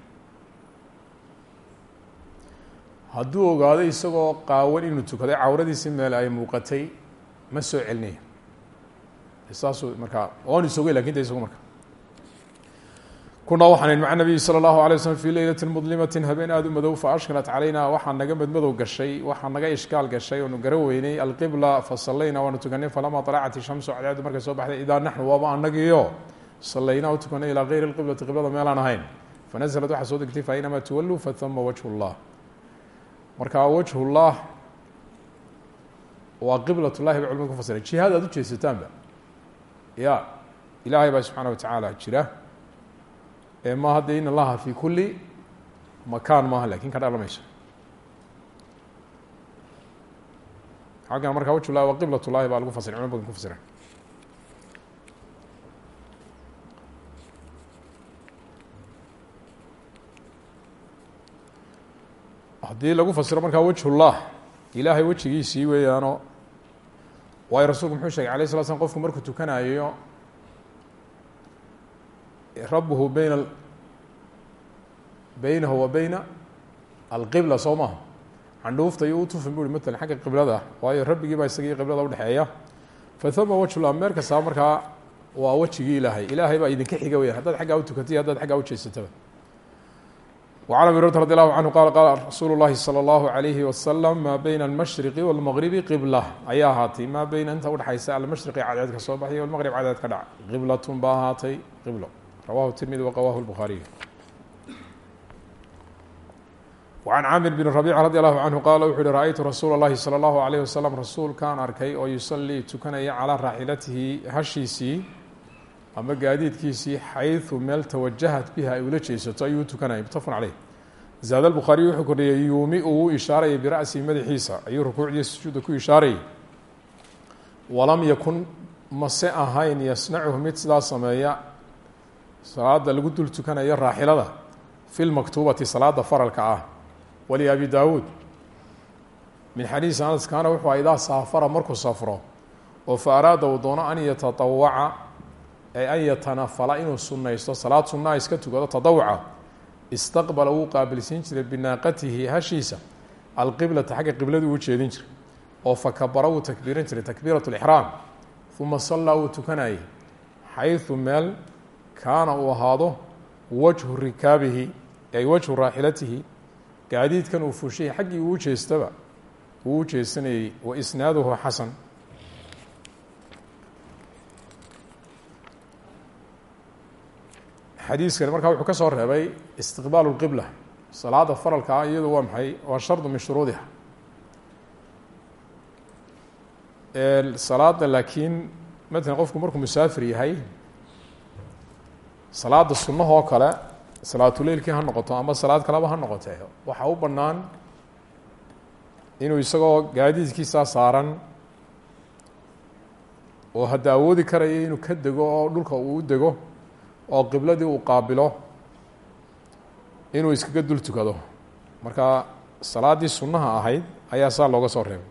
hadduu ogaado isagoo qaawan inuu tukaday cawradiisi meel ay muuqatay ma soo celinaya saasuu markaa oon isogey lakin ta isagu marka kunaa waxaan maca nabiyi salى اllahu alay waslm fi leylati mudlimati habeen aada u madow faashkalat calayna waxaa naga madmadow gashay waxaa naga ishkaal gashay oonu gara weynay alqibla fasalayna waanu tukanay falama طalacat ishamsu cadceedu markay soo baxday idaa naxnu waaba anagiyo salaynaa u tukanay ilaa gayri اlqiblati qiblada meelaan ahayn fanaزlat waxaa soo degtay fainama tuwaluu fahuma wajh اllah marka wajh اllah waa qiblat llahi ba culimad ku fasiray jihaad aad ujeesataanba ya ilaahay baa subxaana watacaala jira. Maaha de in allaha fi kuli makaan maaha laakiin ka dhalamayso halkan markaa wajh llahi waa qiblat llahi baa lagu fasiray culma badan haddii lagu fasiro markaa wajh llah ilaahay wejigiisii weeyaano waayo rasulku muxuu sheegay alay sla slam qofku markuu tukanayo rabuhu bayna beynahu wa beyna alqibla soo maha candhuufta iyo u tufin bu uhi matalan xagga qiblada waayo rabbigii baa isagii qiblada udhexeeya fahuma wajhullah meer kastaba markaa waa wejigii ilaahay. Ilaahay baa idinka xiga weyaan haddaad xaggaa utukatay haddaad xaggaa ujeesataba وعن أبي هريرة رضي الله عنه qال qال رsuuل الlahi صلى الله عليه وسلم ma bين المشhرق والمغرب qبلة ayaa ahaatay ma beyna inta udhexaysa almشhرqi cadceed ka soo baxay والمغرب cadceed ka dhac qiblaة ba ahaatay qiblo rawahu التirmidي وqwاه الbخاaرiي وعن cاmر بن ربيع رضي الله عنه qال wuxu uhi rأytu رasuul الlahi صلى الله عليه وسلم rasuulkaan arkay oo يuصلي tukanaya calىa raaxilatihi hashiisii ama gaadiidkiisii xayu meel tawajahat biha ay ula jeesato ayuu tukanaya mutafaqun caleyh zaad albuhaariy wuxuu kordhiyey yuumi uu u ishaarayay bira'sihi madaxiisa. Ayuu rukuucdiiyo sujuudda ku ishaaray. Walam yakun mase ahayn yasnacuhu mid sidaa sameeya salaada lagu dul tukanayo raaxilada fi lmaktuubati salaada faralka ah. Wali abi daawuud. Min xadiisi anas kaana wuxuu aha idaa markuu safro oo fa araada uu doono an yatatawaca ay an yatanafala inuu sunaysto salaad sunnaha iska tukado tadawuca istaqbala wuu qaabilsiin jiray binaaqatihi hashiisa alqiblata xagga qibladu uu jeedin jiray oo fakabara wuu takbiiran jiray takbiirat lixraam uma sallaa wuu tukanayay xayثu meel kaana uu ahaado wajhu rikaabihi ay wajhu raaxilatihi gaadiidkan uu fushayay xaggii uu jeestaba uu u jeesanayey wa isnaaduhu xasan xadiiskani markaa wuxuu ka soo reebay istiqbaalu اlqibla salaada faralka ah iyadu waa maxay? Waa shardu min shuruudiha. Salaada laakiin matalan qofku markuu musaafir yahay salaada sunnahoo kale salaatuleilkii ha noqoto ama salaad kaleba ha noqotee waxaa u bannaan inuu isagoo gaadiidkiisaa saaran oo hadda awoodi karaya inuu ka dego oo dhulka uu u dego oo qibladii uu qaabilo inuu iskaga dul tukado marka salaaddii sunnaha ahayd ayaa saa looga soo reebay.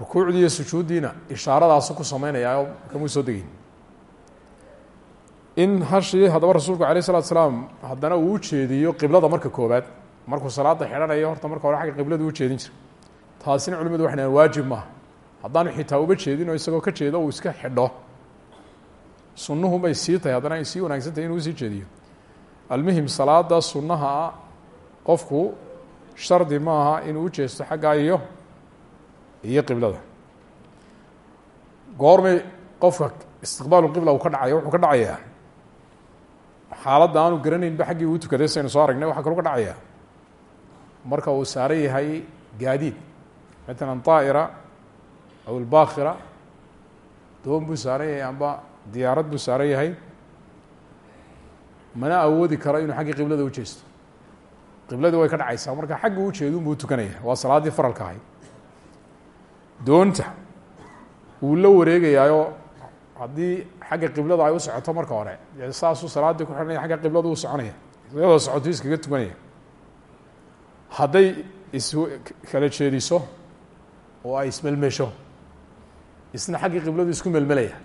Rukuucdii iyo sujuuddiina ishaaradaasu ku samaynayaa kamuu soo degeyn in hashii hadaba rasuulku alayh salatu salaam haddana uu u jeediyo qiblada marka koobaad markuu salaada xidhanayo horta marka hore xagga qibladu u jeedin jira taasina culimadu waxay dhahaan waajib maaha. Haddaanu xitaa uba jeedin oo isagoo ka jeedo uu iska xidho sunnuhu bay sii tahay haddana ay sii wanaagsan tahay inuu u sii jeediyo. Almuhim salaada sunnaha ah qofku shardi maaha inuu u jeesto xaggaa iyo qiblada. Goormay qofka istiqbaalu qibla uu ka dhacayo wuxuu ka dhacayaa. Xaaladda aanu garanaynba xaggii uu tukaday saynu soo aragnay waxaa kaloo ka dhacaya. Marka uu saaran yahay gaadiid matalan طaa'ira aw ilbakhira doon buu saaran yahay amba diyaarad buu saaran yahay. Mana awoodi karo inuu xaggii qiblada u jeesto. Qibladii way ka dhacaysaa. Marka xagga u jeedun buu tukanaya. Waa salaaddii faralka ahay. Doonta wuu la wareegayaayo haddii xagga qiblada ay u socoto marka hore saasuu salaaddii ku xidhanaya xagga qiblada u soconaya. Iyadoo socoto iskaga tukanaya. Hadday is kala jeediso oo ay ismelmesho isna xaggii qibladu isku melmelaya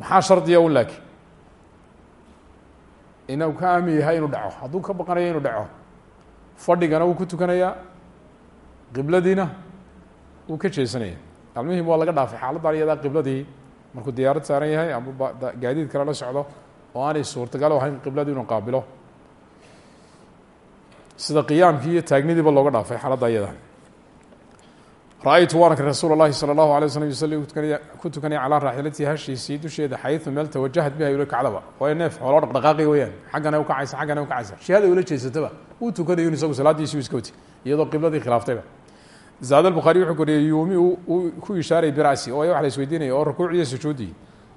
maxaa shardiya un laakiin inuu ka aamin yahay inuu dhaco. Hadduu ka baqanayo inuu dhaco. Fadhigana wuu ku tukanayaa qibladiina wuu ka jeesanaya. Almuhim waa laga dhaafay xaaladdan iyadaa qibladii. Markuu diyaarad saaran yahay ama gaadiid kale la socdo oo aanay suurtagal ahayn qibladii inuu qaabilo. Sida qiyaamkii iyo taagnidiiba looga dhaafay xaaladda iyada ra-aytu waan arkay rasuul اlahi salى اllahu alay slm yusali tukanaya ku tukanaya calaa raaxilatihi hashiisii dusheeda xayu meel tawajahat biha ula kacdaba waayo neef xooloo dhaqdhaqaaqi weyaan xaggana u kacaysa xaggana u kacaysa shihada ula jeesataba uu tukanayo isagu salaadiisi u iska wati iyadoo qibladii khilaaftayba zaad albukhaari wuxuu koriyey yuumi uu ku ishaaray birasi oo wax la isweydiinaya oo rukuucdiiyo sujuuddii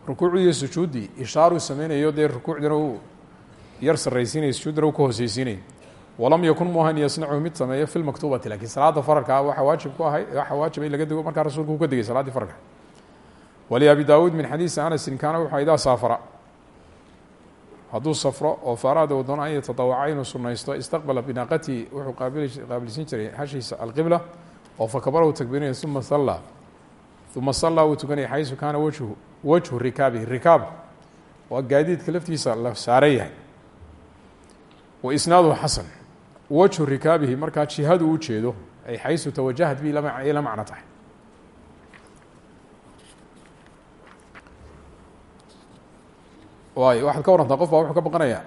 rukuucdiiyo sujuuddii ishaaruu sameynayo dee rukuucdina uu yar sarraysiinaya sujuuddina uu ka hooseysiinay walam yakun mu ahayn yasnachu mid sameeyo fi lmaktubati laakiin salaada faralkaa waxaa waajib ku ahay waxaa waajib in laga dego markaa rasulku uu ka degay salaadii faralka. Wali abi daawuud min xadiisi anasin kaana wuxuu idaa saafara. Hadduu safro oo faaraada uu doono an yatadawaca inuu sunaysto istaqbala binaaqatihi wuxuu qaabil qaabilsiin jiray hashiisa alqibla oo fakabara uu takbirinaya uma sallaa uma sallaa uu tukanaya xaysu kaana wajhu wajhu rikaabihi rikaab. Waa gaadiidka laftiisa la saaran yahay. Wa isnaaduhu xasan wajhu rikaabihi markaa jihadu u jeedo ay xaysu tawajahat bi ay la macno tahay. Waayo waxaad ka warantaa qof baa wuxuu ka baqanayaa.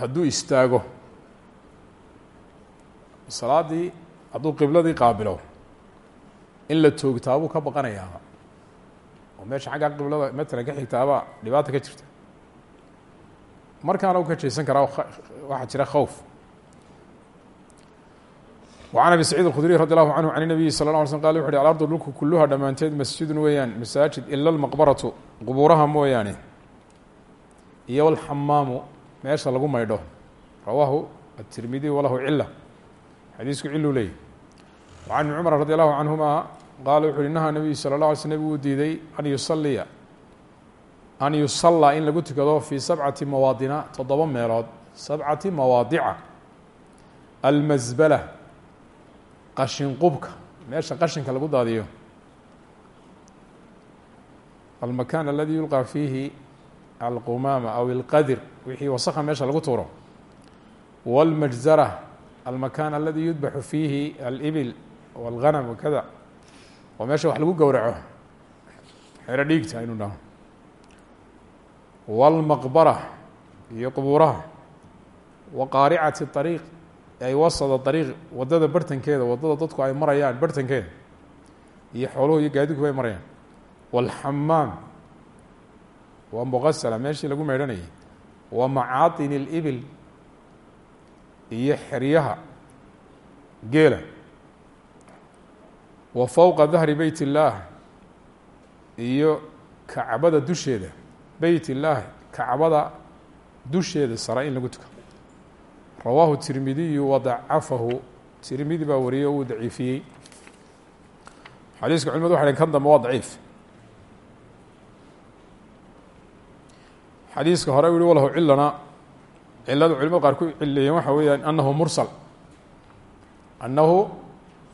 Hadduu istaago salaadii hadduu qibladii qaabilo in la toogtaabuu ka baqanayaa. Oo meesha xaggaa qiblada matalan ka xigtaabaa dhibaata ka jirta markaana u ka jeesan karaa waxaa jira khowf وعن أبي سعيد الkخdري رضي الله عنه عن النبي صلى اه علي sلم qال وxu uhi alarض dhulku kuluha dhammaanteed masjidun weeyaan masaajid ila اlmaqbaraةu qubuuraha mooyaane iyo اlxamaamu meesha lagu maydho rawaahu التirmidي walahu cila xadiisku ciluu leeyay وعن بن cمر رضي الله عنهma qaala wuxu uhi nahaa نبي slى الله علي sل nبgu diiday an yusaliya an yusallaa in lagu tukado fii sabcati mawaadina toddoba meelood. Sabcati mawaadica. Almasbala. Qashin qubka. Meesha qashinka lagu daadiyo. Almakan aladi yulqaa fiihi alqumaama aw alqadir. Wixii wasakha meesha lagu tuuro. Wاlmajzara almakan aladi yudbaxu fiihi alibil walganam wakada. Oo meesha wax lagu gowraco. Xero dhiigta dhaho wاlmaqbara iyo qubuuraha wa qaaricati طariiq ay wasada ariiq wadada bartankeeda wadada dadku ay marayaan bartankeeda iyo xooluhu iyo gaadiguba ay marayaan wاlxamaam waa muqasala meeshii lagu meydhanayay wa macaaطin اlibil iyo xeryaha geela wa fowqa dahri beyt اllaah iyo kacbada dusheeda beyt illaahi kacbada dusheeda sara in lagu tuka rawaahu tirmidiyu wadacafahu tirmidi baa wariyey oo uu daciifiyey. Xadiiska culimadu waxay kan dambe waa daciif. Xadiiska hore u yihi walahu cilana cilada culimada qaar ku cileeyeen waxa weeyaan anahu mursal. Annahu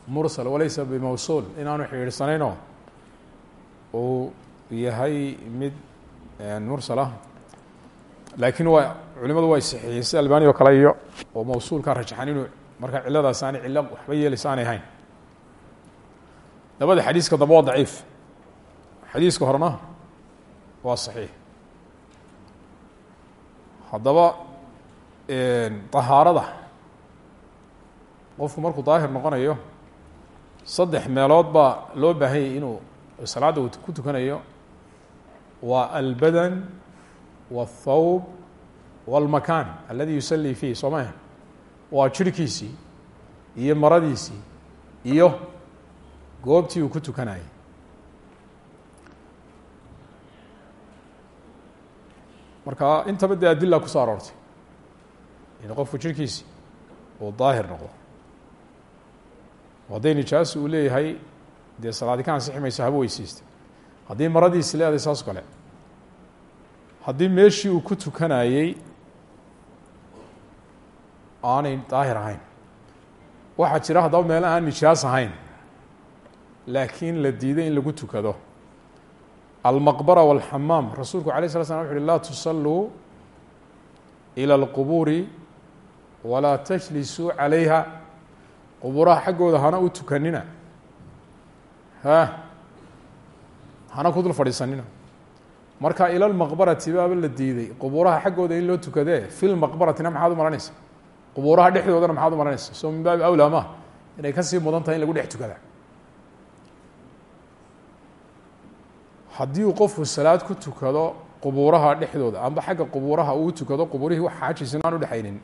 mursal walaysa bimawsuul. Inaanu xidhiidhsanaynoo uu yahay mid mursal ah laakiin waa culimadu way saxiixiyey sida albani oo kale iyo oo mawsuulkaa rajaxan inuu markaa ciladaas aanay cilo waxba yeelaysa aanay ahayn. Labada xadiiska dambe waa daciif. Xadiiska horena waa saxiix. Haddaba طahaarada qofku markuu daahir noqonayo saddex meelood baa loo baahanyay inuu salaadda ku tukanayo waa albadan wاthawb wاlmakan aladi yusalii fiih soo mah waa jirhkiisii iyo maradiisii iyo goobtii uu ku tukanayay marka intaba dee adila ku soo aroortay. In qofku jirhkiisi uu daahir noqdo. Hadday nijaas uu leeyahay dee salaadi ka ansixi mayso haba weysiista haddii maradiisi leedahay saas kale. Haddii meeshii uu ku tukanayey aanay daahir ahayn. Waxaa jira haddaba meela aan nijaas ahayn. Laakiin la diiday in lagu tukado. Almaqbara walxamaam rasuulku alay sla slam wuxu uhi laa tusalluu ilى اlqubuuri walaa tajlisuu calayha. Qubuuraha xaggooda hana u tukanina. Ha hana ku dul fadhiisanina. Marka ila lmaqbarati baaba la diiday qubuuraha xaggooda in loo tukadee fi lmaqbaratina maxaad u maranaysa? Qubuuraha maxaad u maranaysa? Min baabi awlaa ma? Inay ka sii mudan in lagu dhex tukada. Haddii uu salaad ku tukado qubuuraha dhexdooda amba xagga qubuuraha uu tukado qubuurihii wax xaajiisina aan udhexaynin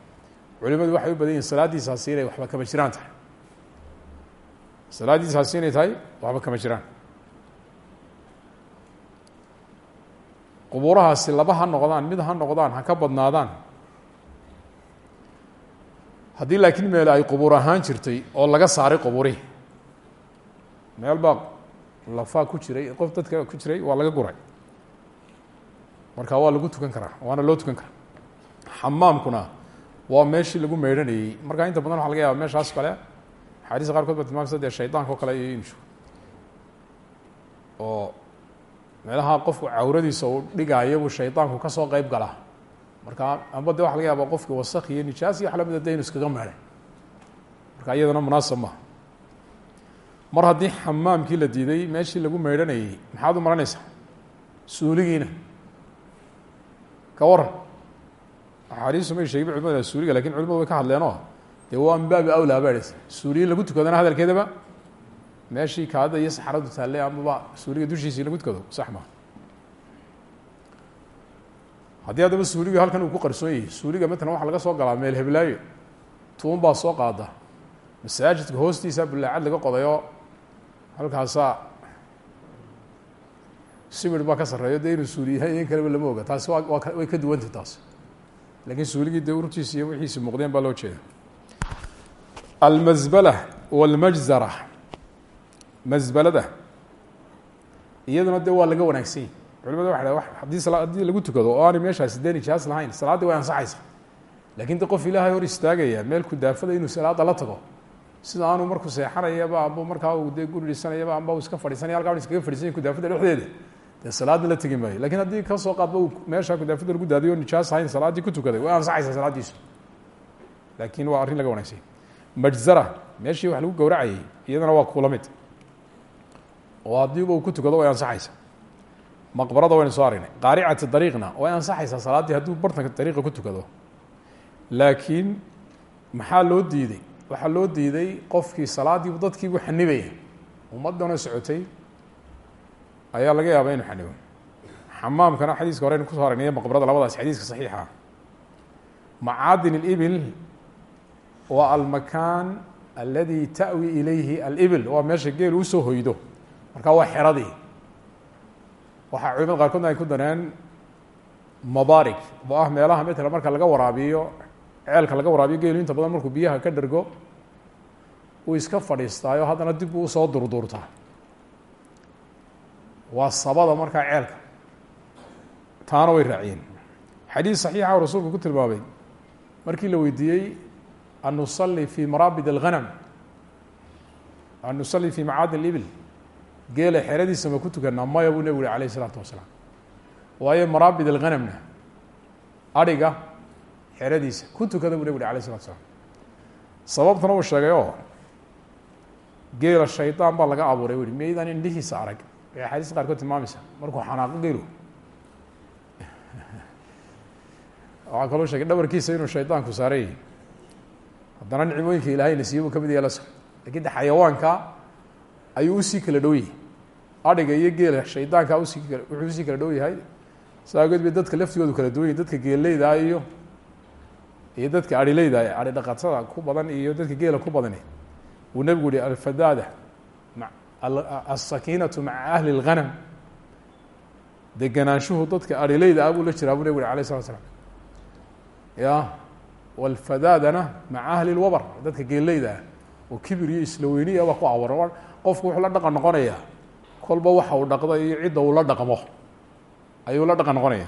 culimadu waxay u badan yihiin salaaddiisaasi inay waxba kama jiraan tahay. Salaaddiisaasi inay tahay waxba kama jiraan qubuurahaasi laba ha noqdaan mid ha noqdaan ha ka badnaadaan. Haddii laakiin meel ay qubuur ahaan jirtay oo laga saaray qubuurihii meel baa lafaa ku jiray qof dadka ku jiray waa laga guray. Marka waa lagu tukan karaa waana loo tukan karaa. Xamaamkuna waa meeshii lagu meydhanayey marka inta badan waxa laga yaaba meeshaas kale axaadiista qaarkood ba tilmaameysa dee shaydaanka kale iyo imshu oo meelaha qofku cawradiisa uu dhigaayo buu shaydaanku ka soo qeyb galaa. Marka amba de waxa laga yaaba qofki wasak iyo nijaas iyo waxlamida de inu iskaga meedhay marka iyadana munaasab maha mar haddii xamaamkii la diiday meeshii lagu meydhanayey maxaad u maranaysaa? Suuligiina. Ka waran axaadiistu may sheegin culimada suuliga laakiin culimadu way ka hadleenoo dee waa min baabi awlaa ba suuliyi lagu tukadana hadalkeedaba meeshii kaadada iyo saxaradu taalle amaba suuliga dushiisii lagu tukado sax maa haddii haddaba suuliga halkan uu ku qarsoon yahay suuliga matalan waxaa laga soo galaa meel heblaayo tuun baa soo qaada. Masaajidka hoostiisa bulaacad laga qodayoo halkaasaa sibir baa ka sarreeyo dee inuu suuli yahay in lama oga. Taasi waa way ka duwantah taas. Lakiin suuligii dee urtiisi iyo wixiisi muuqdeen baa loo jeeda almasbala walmajzara masbalada. Iyaduna de waa laga wanaagsan yahi culimada waxa wa haddii haddii lagu tukado oo aanay meeshaasi dee nijaas lahayn salaaddii way ansaxaysa laakiin de ilaahay hor istaagaya meel kudaafada inuu salaada la tago sida aanu markuu seexanayaba amba markaa uu dee guri dhisanayaba amba uu iska fadhiisanaya halkaa iskaga fadhiisanya kudaafada dhexdeeda. Dee salaadda la tegi maayo. Lakin haddii ka soo qaadba uu meesha kudaafada lagu daadiyo nijaas ahayn salaaddii ku tukaday way ansaxaysaa salaaddiisu. Laakin waa arrin laga wanagsanya majzara meeshii wax lagu gowracayay iyadana waa mid oo ku tukado way ansaxaysaa maqbarada waynu soo aragnay. Qaaricati dariiqna way ansaxaysaa salaaddii hadduu bartanka dariiqa ku tukado. Laakiin maxaa loo diiday? Waxaa loo diiday qofkii salaaddiibu dadkiibu xanibaya ummadana socotay ayaa laga yaabaa inu xanibo xamaamkana xadiiska hore aynu kuso aragnay maqbarada labadaas xadiiska saxiixa. Macaadin اlibil waa almakaan aladi taأwi ilayhi alibil. Waa meesha geel u soo hoydo marka waa xeradii. Waxaa culimada qaarkoodna ay ku dareen mabaarig oo ah meelaha matala marka laga waraabiyo ceelka laga waraabiyo geelu inta badan markuu biyaha ka dhergo uu iska fadhiistaayo haddana dib uu u soo durduurtaa. Waa sabada markaa ceelka. Taana way raaciyeen. Xadiis saxiixa oo rasuulku ku tilmaamay. Markii la weydiiyey an nusalli fi maraabid alghanam. An nusalli fi macaadin libil geela xeradiisa ma ku tukanaa maya buu nebigu uhi alayh isalaatu wasalaam. Waayo maraabid alghanamna adhiga xeradiisa ku tukada buu nebigu uhi alayh isalatu slam sababtana uu sheegay geela shaydaan baa laga abuuray ui miyaydaan indhihiisa arag. Ee axaadiis qaarkood tilmaamaysa markuu xanaaqo geelu waxaa kaloo sheegay dhabarkiisa inuu shaydaanku saaran yahay haddana nicmooyinka ilaahayna siiye buu ka mid yaha la de xayawaanka ayuu u sii kala dhow yahay. Adhiga iyo geela ah, shaydaanka u sii wuxuu u sii kala dhow yahay. Saagood bay dadka laftigoodu kala duwan yahay dadka geelleydaa ah iyo iyo dadka adhileyda adhi dhaqatada ku badan iyo dadka geela ku badani. Wuu nebigu yihi alfadaada asakiinatu maca ahli اlghanam deganaanshuhu dadka adhileyda ah la jiraa buu nebig uri alay slat slam ya walfadaadana maca ahli اlwabar dadka geelleyda oo ah. kibir iyo islaweyniya baa ku awar qofku wuxuu la dhaqan noqonayaa kolba waxa uu dhaqdo iyo cidda uu la dhaqmo ayuu la dhaqan noqonaya.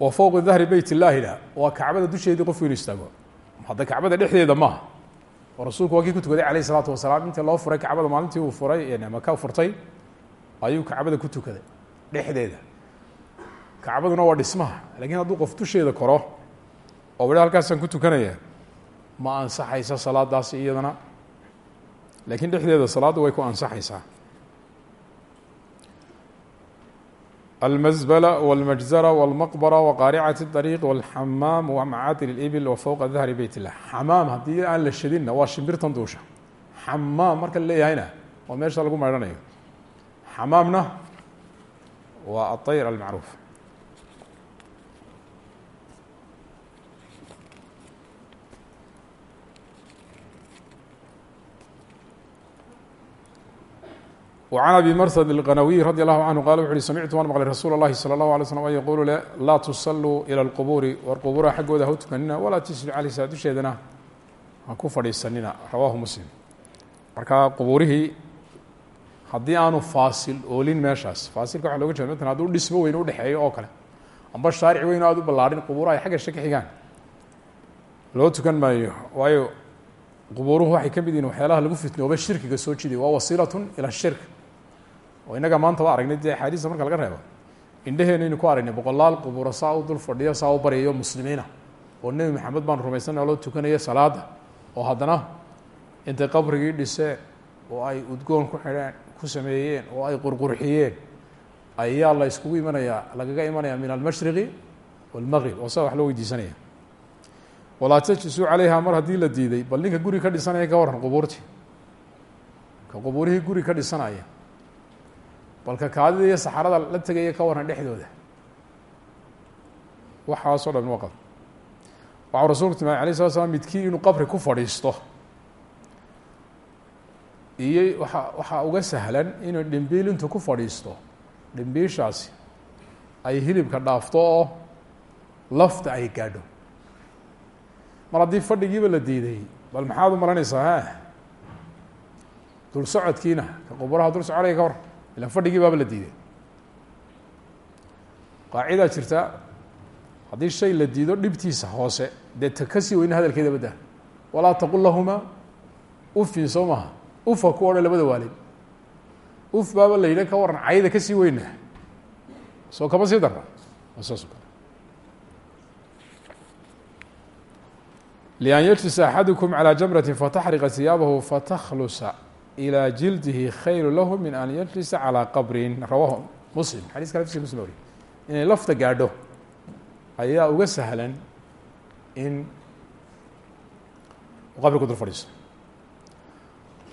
Wa fowqa dahri beyt illahina waa kacbada dusheedii qofku inu istaago. Hadda kacbada dhexdeeda maaha rasuulku waa ku tukaday alayh isalaatu wasalaam intii loo furay kacbada maalintii uu furay maka furtay ayuu kacbada ku tukaday dhexdeeda. Kacbaduna waa dhismaha lakiin hadduu qof dusheeda koro oo weli halkaasaan ku tukanaya ma ansaxaysa salaadaasi iyadana laakiin dhexdeeda salaadda way ku ansaxaysaa almazbla wاlmajzra wاlmaqbra waqaaricat الطariiq wاlxamaam wamacaatil اlibil wa fowqa dahri beyt اllah xamaam haddii aan la shadinna waa shimbirtan duusha xamaam marka la leeyahayna waa meesha lagu maydhanayo xamaamna waa aطayr almacruuf وعن أbي mrhd الqنawي radي الlaه عanه qal wuxu uhi samictu waan maqlay rasuul الlahi slى الlaه عlay slm an yqulu le laa tusaluu ilى اlqbuuri war qubuuraha xaggooda ha u tukanina walaa tislu calaysa dusheedana ha ku fadhiisanina rawaahu muslim marka qubuurihii haddii aanu faasil oolin meeshaas faasilka waxa loga jeeda mثala haduu dhismo weyn udhexeeyo oo kale amba shaaric weyn o aad u ballaadhin qubuuraha ay xagga she ka xigaan loo tukan maayo waayo qubuuruhu waxay ka mid yihin waxyaalaha lagu fitnooba shirkiga soo jiday waa wasiilaة ilى الshirk oo inaga maanta ba aragnay dee axaadiista marka laga reebo. Indheheenaynu ku aragnay boqolaal qubuuro saa u dul fadhiyo saa u baryayo muslimiina. Oo nebi maxamed baan rumaysana loo tukanaya salaada. Oo haddana intay qabrigii dhiseen oo ay udgoon ku xidheen ku sameeyeen oo ay qurqurxiyeen ayaa la iskugu imanayaa lagaga imanaya min almashriqi wاlmaqrib oo saa wax loo weydiisanaya. Walaa tajlisuu calayha mar haddii la diiday bal ninka guri ka dhisanaya ka warran qubuurtii. Ka qubuurihii guri ka dhisanaya balka kaadida iyo saxarada la tegaya ka waran dhexdooda. Waxaasoo dhan waa qab. Waxau rasulku tilmaamay alay slat slam midkii inuu qabri ku fadhiisto. Iyo waa waxaa uga sahlan inuu dhimbiil intuu ku fadhiisto. Dhimbiishaasi ay hilibka dhaafto oo lafta ay gaadho. Mar haddii fadhigiiba la diiday bal maxaad u maranaysaa ha dul socodkiina ka quburaha dul soconaya ka ilan fadhigii baaba la diiday. Qaacidaa jirta haddii shay la diido dhibtiisa hoose dee ta ka sii weyna hadalkeeda badda walaa taqul lahuma ufin soo maha ufa ku odhan labada waalid. Uf baaba la ka waran cayda ka sii weyna soo kama sii darna waa saas kale lian yajlisa axadukum calى jamrati fataxriqa siyaabahu fataklusa ilى jildihi khayru lahu min an yajlisa calى qabrin rawaahu muslim xadiiska laftiisa muslim wariy inay lafta gaadho ayaa uga sahlan in qabri ku dul fadhiiso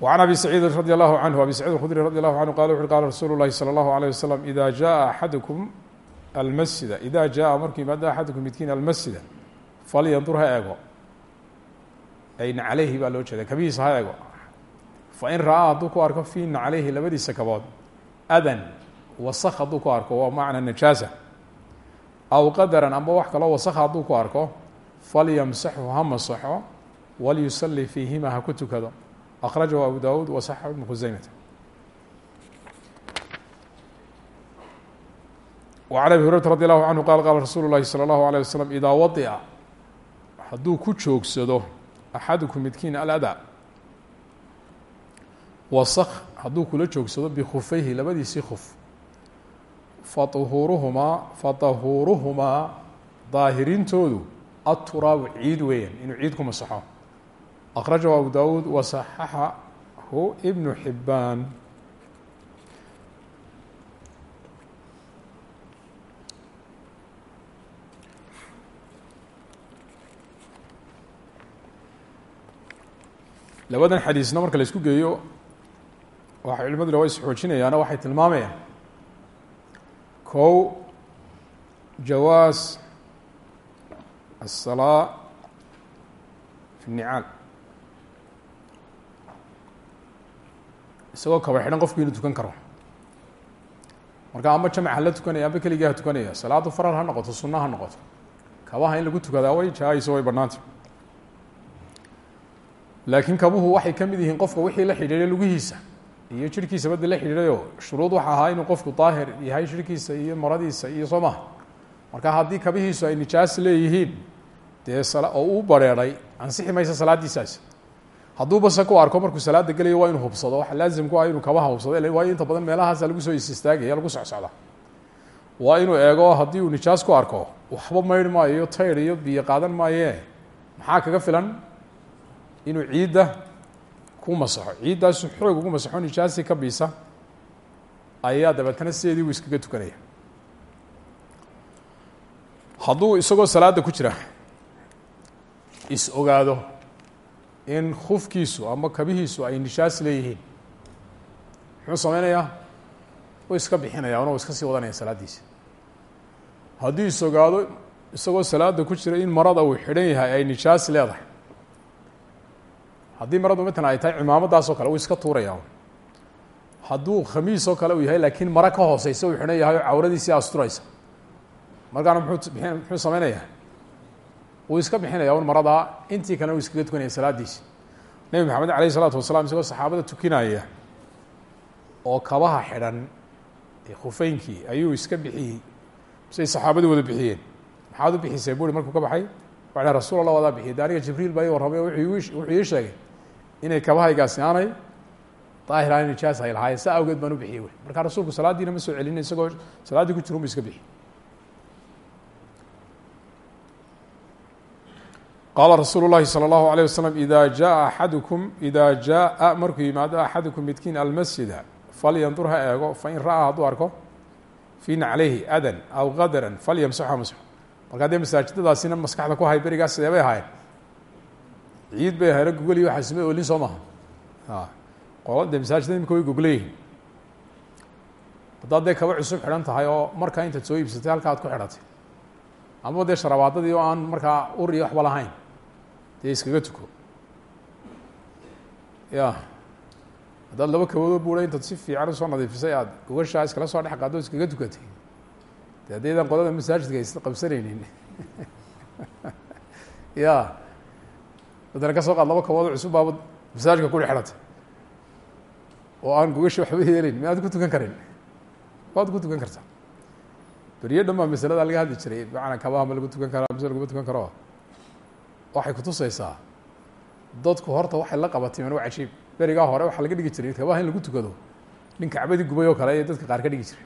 وعن أbي سعيidi رadي الlaه عanه أbي سعيid الkخdري radي الlaه عanه qal وxu qala rasuul الlahi slى الlaه عليه وsلم إida jaءa أxaduكم almasjida إida jaءa markuu yimaado axadukum midkiin almasjida falyandur ha eego ayna calayhi baa loo jeeda kabihiisa ha eego fain ra'aa hadduu ku arko fiina calayhi labadiisa kabood adan wasak hadduu ku arko waa macna najaasa aw qadaran amba wax kaloo wasakha hadduu ku arko falyamsaxu ha masaxo walyusali fiihima ha ku tukado akhrajahu abu dawuud wasaxahu ibnu khuseymata وعن أbي هuريرة رضي الله عنه qال qال رasuل الlahi صلى الله عليه وسلم إdaa waطئa hadduu ku joogsado أxaduكم midkiin alأdى wasakh hadduu kula joogsado bikhufayhi labadiisii khuf. Fahuuruhumaa fatahuuruhumaa daahirintoodu aturaabu ciid weeyaan inuu ciid ku masaxo. Akhrajahu abu daawuud wasaxaxahu ibnu xibbaan labadan xadiisna marka la isku geeyo waxa culimaduna waa isxoojinayaana waxay tilmaamayaan. Kow jawaas aلsalaa fi nicaal isagoo kaba xidhan qofku inuu tukan karo. Marka ama jamca la tukanaya amba keligii ha tukanaya salaadu faral ha noqoto sunna ha noqoto kabaha in lagu tukadaa way jaa-ayso way bannaanta laakiin kabuhu waxay ka mid yihiin qofka wixii la xidhiidhay lugihiisa iyo jirhkiisa badda la xidhiidhayoo shuruud waxa ahaa inuu qofku daahir yahay jirhkiisa iyo maradiisa iyo soo maha marka haddii kabihiisu ay nijaas leeyihiin dee oo uu bareeray ansixi maysa salaadiisaasi hadduu base ku arko markuu salaada gelayo waa inuu hubsado waxa laazim ku ah inuu kabaha hubsado waayo inta badan meelahaasa lagu soo isistaagaya lagu socsocda waa inuu eego haddii uu nijaas ku arko waxba maydh maayo tayr iyo biyo qaadan maaye. Maxaa kaga filan? Inuu ciidda ku masaxo. Ciiddaasu xoog ugu masaxo nijaasi ka biisa ayaa dabeetana sideedii uu iskaga tukanaya. Hadduu isagoo salaada ku jira is ogaado in khufkiisu ama kabihiisu ay nishaas leeyihiin. Muxuu sameynayaa u iska bixinaya una u iska sii wadanaya salaaddiisa. Haddii is ogaado isagoo salaada ku jira in marada uu xidhan yahay ay nijaas leedahay haddii maradu matalan ay tahay cimaamadaas oo kale uu iska tuuraya. Hadduu khamiis oo kale uu yahay laakiin maro ka hooseysa uu xidhan yahay oo asturaysa. Markaana muxuu muxuu sameynayaa wuu iska bixinaya un maradaa intii kalena uu iskaga tukanaya salaadiisi. Nebi maxamed alayh isalaatu wasalaam isagoo saxaabada tukinaya oo kabaha xidhan ee khufeynkii ayuu iska bixiyey. Say saxaabadii wada bixiyeen. Maxaad u bixisay buri markuu ka baxay? Waa rasul allah wadaa bixiyay de jibriil baa ii warramay wuxuu sheegay inay kabahaygaasi aanay daahir aan nijaas ay lahaayeen saa awgeed baan u bixiyey wy markaa rasuulku salaaddiina ma soo celinin isagoo salaaddii ku jirun bu iska bixiyey qaala rasuulu llahi salى اllahu alيه waslm ida jaءa axadukum ida jaءa markuu yimaado axadukum midkiin almasjida falyandur ha eego fain ra'aa hadduu arko fii naclayhi adan aw qadaran falyamsaxha masxo markaa dee masaajidadaasina maskaxda ku hay berigaas sidee bay ahaayeen Ciid bay ahayen gogol iyo waxaa sima olin soo maha. Qola dee masaajida imika way gogleyihin haddaad dee kaba cusub xidhan tahay oo markaa intaad soo iibsatay halka ad ku xidhatay. Ama dee sharabaadadii oo aan markaa ur iyo waxba lahayn dee iskaga tuko. Ya. Haddaad laba kaboodoo buura intaad si fiican u soo nadiifisay aada gogashaa iskala soo dhex qaado iskaga tukatay. De haddaydan qolada masaajidka qabsanaynin. Ya madana ka soo qaad laba kaboodoo cusub baaba masaajidka ku dhex xidhatay oo aan gogashi waxba yeelin mi aad ku tukan karin? Waad ku tukan kartaa beriyo dhan baa laga hadli jiray macanaa kabaha ma lagu tukan karaa mise laguma tukan karo. Waxay kutusaysaa dadku horta waxay la qabatimeen waa cajiib berigaa hore waxaa laga dhigi jiray kabaha in lagu tukado nin kacbadii gubay kale ayay dadka qaar ka dhigi jiray.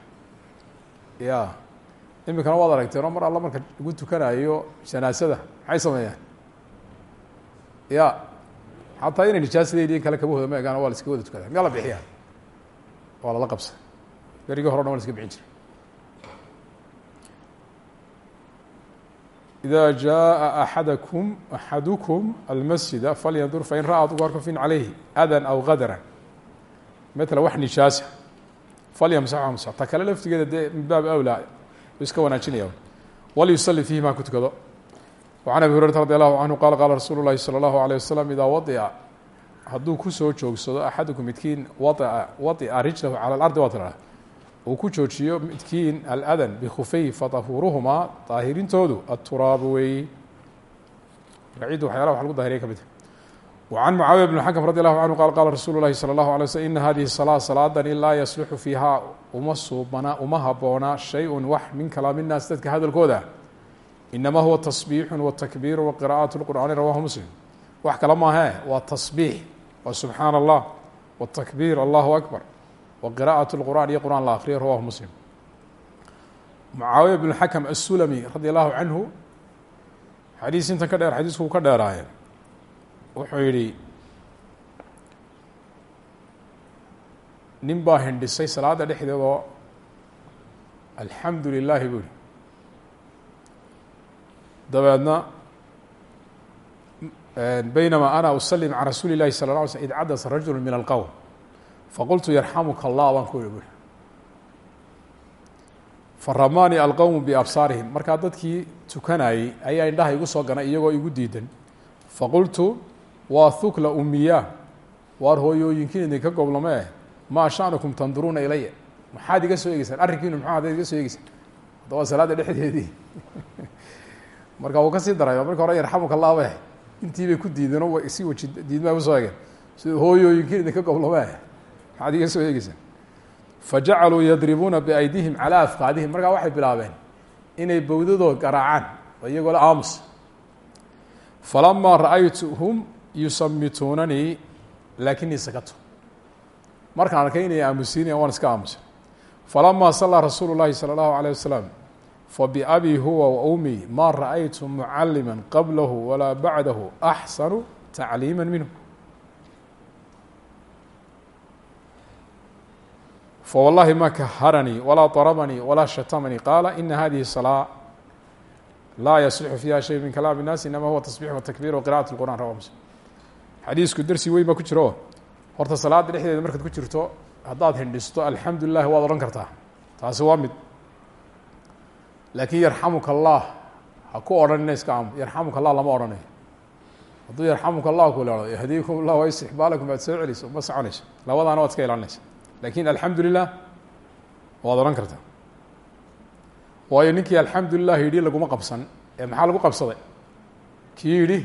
Ya iminkana waad aragteen oo mar alla marka lagu tukanayo janaasada maxay sameeyaan ya xataa inay nijaasadeedi kale kabahooda ma egaan waa la iska wada tukada. Miyaa la bixiya waa lala qabsa berigii hore o dhan wa la iska bixin jiray. Ida jaءa axadakum axadukum almasjida falyandur fain ra'a aduu arko fin calayhi adan aw qadaran. Matala wax nijaasa. Falyamsaxu amsa. Ta kale laftigeeda dee min baab awlaa iska wanaajinaya. Walyusali fiihi maa ku wacan abi hurayrata radi allahu canhu qala qaala rasuulu llahi salى اllahu alيه wasalam idaa wadica hadduu kusoo joogsado axadukum midkiin waia wadica rijlahu cala alardi waa tiraa uu ku joojiyo midkiin aladan bikufeyhi fatahuuruhumaa daahirintoodu aturaabu weeyi marka ciidda waxyalaha wax lagu dahiriya ka mid wacan mucaawiya bn xakam radi allahu canhu qala qala rasuulu llahi salى allahu alay slm ina hadihi salaa salaadani laa yasluxu fiihaa uma suubana uma haboona shay-un wax min kalaami nnaas dadka hadalkooda inama huwa tasbiixu watakbiir waqira'aat lqur'aani rawahu muslim wax kale maahe waa tasbiix waa subxaana allah watakbiir allahu akbar waqira'at lqur'aan iyo qur'aan la akriyo rawahu muslim mucaawiya bn xakam asulami radia allahu canhu xadiis intan ka dheer xadiisku uu ka dheeraaye wuxuu yihi nin baa hindhisay salaada dhexdeedoo alxamdu lilaahi buu yihi dabeedna baynama ana usalim can rasuuli اlahi sala ه slm id cadasa rajulu min alqowm faqultu yarxamuka allah baan ku ihi bui faramaanii alqowmu biabsaarihim markaa dadkii tukanayey ayaa indhaha igu soo ganay iyagoo igu diidan. Faqultu waa hukla umiya waar hooyooyinkiin idinka goblame? Maa shanukum tanduruuna ilaya maxaad iga soo egeysaan arrinkiinu muxuu hadaad iga soo egeysaan hadda waa dhexdeedii marka wuu ka sii daray marka hore yarxamuka allah be intii bay ku diideen oo si waji diidmaa usoo egeen sida hooyooyinkiin idinka goblame maxaad iga soo eegeysaan fajacaluu yadribuuna biaydihim calaa afqaadihim markaa waxay bilaabeen inay bowdadoo garaacaan oo iyagoo le aamus falamaa ra-aytuhum yusamituunanii lakinii sakatu markaan arkay inay aamusiinaya waan iska aamusay falama salaa rasuulu llahi salى اllahu alيه wasalam fabiabi huwa wa ummi ma raأytu mucalima qablahu walaa bacdahu axsanu tacliima minhu fwallahi ma kaharanii walaa darabanii walaa shatamanii qaala ina hadihi salaa laa yaslixu fiiha shay min kalaam الnaas inama huwa tasbix watakbir waqira'at اlqur'an rawa muslim xadiisku dersi weyn baa ku jiro o horta salaada dhexdeeda markaad ku jirto haddaad hindhisto alxamdu lilah waad odhan kartaa taasi waa mid laakiin yarxamuka allah ha ku odhanina iska aamu yarxamuka allah lama odhanayo hadduu yarxamuka allah ku leado yahdiikum allah waysix baalakum baad soo celiso ma soconayso. Labadaana waad iska ilaalinaysa. Lakin alxamdu waad odhan kartaa waayo ninkii alxamdu yidhi laguma qabsan ee maxaa lagu qabsaday? Kii yidhi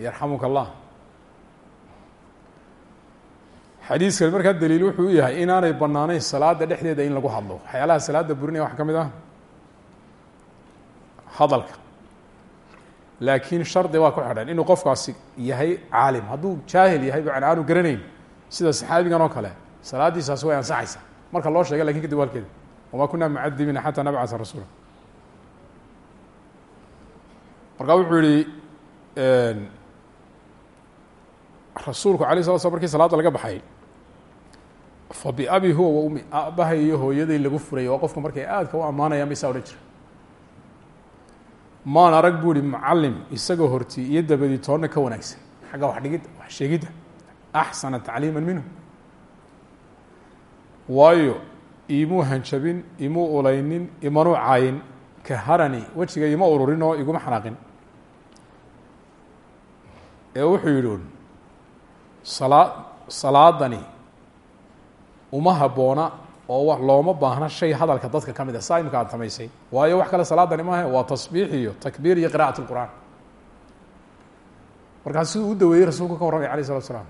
yarxamuka allah xadiiskan markaa daliil wuxuu u yahay inaanay banaanayn salaada dhexdeeda in lagu hadlo. Waxyaalaha salaada burinaya waxaa ka mid ah hadalka. Laakiin shardi waa ku xidhan. Inuu qofkaasi yahay caalim. Hadduu jaahil yahay an aanu garanayn sida saxaabigan oo kale salaadiisaas way ansaxaysa marka loo sheega laakiin kadib waalkeeda. Wamaa kunaa mucadibiina xataa nabcasa rasuula. Markaa wuxuu yihi rasuulku alay sala slam markii salaada laga baxay fa biabi huwa wa ummi. Aabahay iyo hooyaday lagu furay oo qofku markay aadka u ammaanayaan bay saa odhan jira maan arag bu ihi mucalim isagoo horti iyo dabadii toonna ka wanaagsan. Xagga wax dhigidda wax sheegidda axsana tacliima minhu. Waayo imuu hanjabin imuu ulaynin imanuu caayin ka harani wejiga ima ururin oo iguma xanaaqin. Ee wuxuu yidhi un salaa salaadani uma habboona oo looma baahna shay hadalka dadka ka mid a saa imika aad samaysay waayo wax kale salaadani maahe waa tasbiix iyo takbiir iyo qira'at اlqur'aan markaas siduu u daweeyey rasuulku ka warramay alayh salatu slaam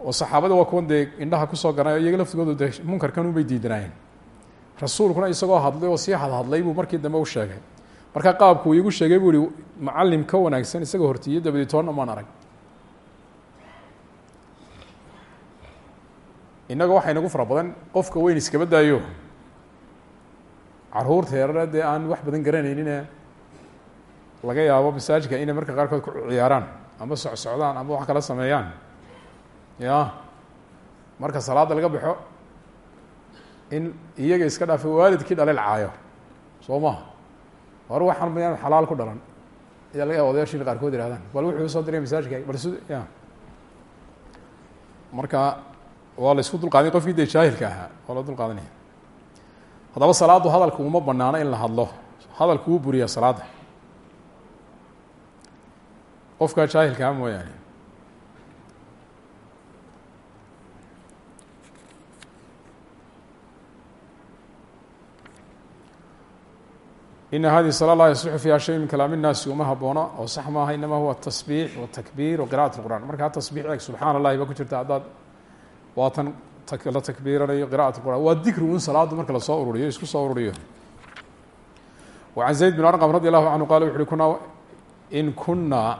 oo saxaabada waa kuwan dee indhaha ku soo garanay o iyaga laftigoodu dee munkarkan unbay diidanaayeen. Rasuulkuna isagoo hadlay oo sii hadhadlay buu markii dambe u sheegay. Marka qaabku uu iigu sheegay buu ihi mucalim ka wanaagsan isagoo hortiiyo dabadi toonna maan arag innaga waxaa inagu fara badan. Qofka weyn iskaba daayo. Caruurta yarare dee aan wax badan garanaynine laga yaabo masaajidka inay marka qaarkood ku ciyaaraan ama socsocdaan ama wax kala sameeyaan. Ya marka salaada laga baxo in iyaga iska dhaafa waalidkii dhalay caayo soo maha war waxaan mayaan xalaal ku dhalan. Ayaa laga yaaba odayaashiina qaarkood yihahdaan bal wuxuu u soo diray masaajidka. Bal ya. Marka waa la isku dulqaaday qofkii dee jaahilka ahaa. Waa la dulqaadanaya haddaba salaaddu hadalku uma banaano in la hadlo. Hadalku wuu buriyaa salaadda. Qofkaa jaahilka ah mooyaane. Ina hadihi sala laa yasixu fiiha shay min kalaam innaasi uma haboona oo sax maaha inamaa huwa tasbiix watakbiir wa qira'at اlqur'an markaa tasbiix eeg subxaana allahi ba ku jirta haddaad waatan la takbiiranayo qira'at quraan. Waa dikri un salaada marka la soo ururiyo isku soo ururiyo. Wacan zayd bin arqam radi allahu canhu qala wuxu uhi kunaa in kunaa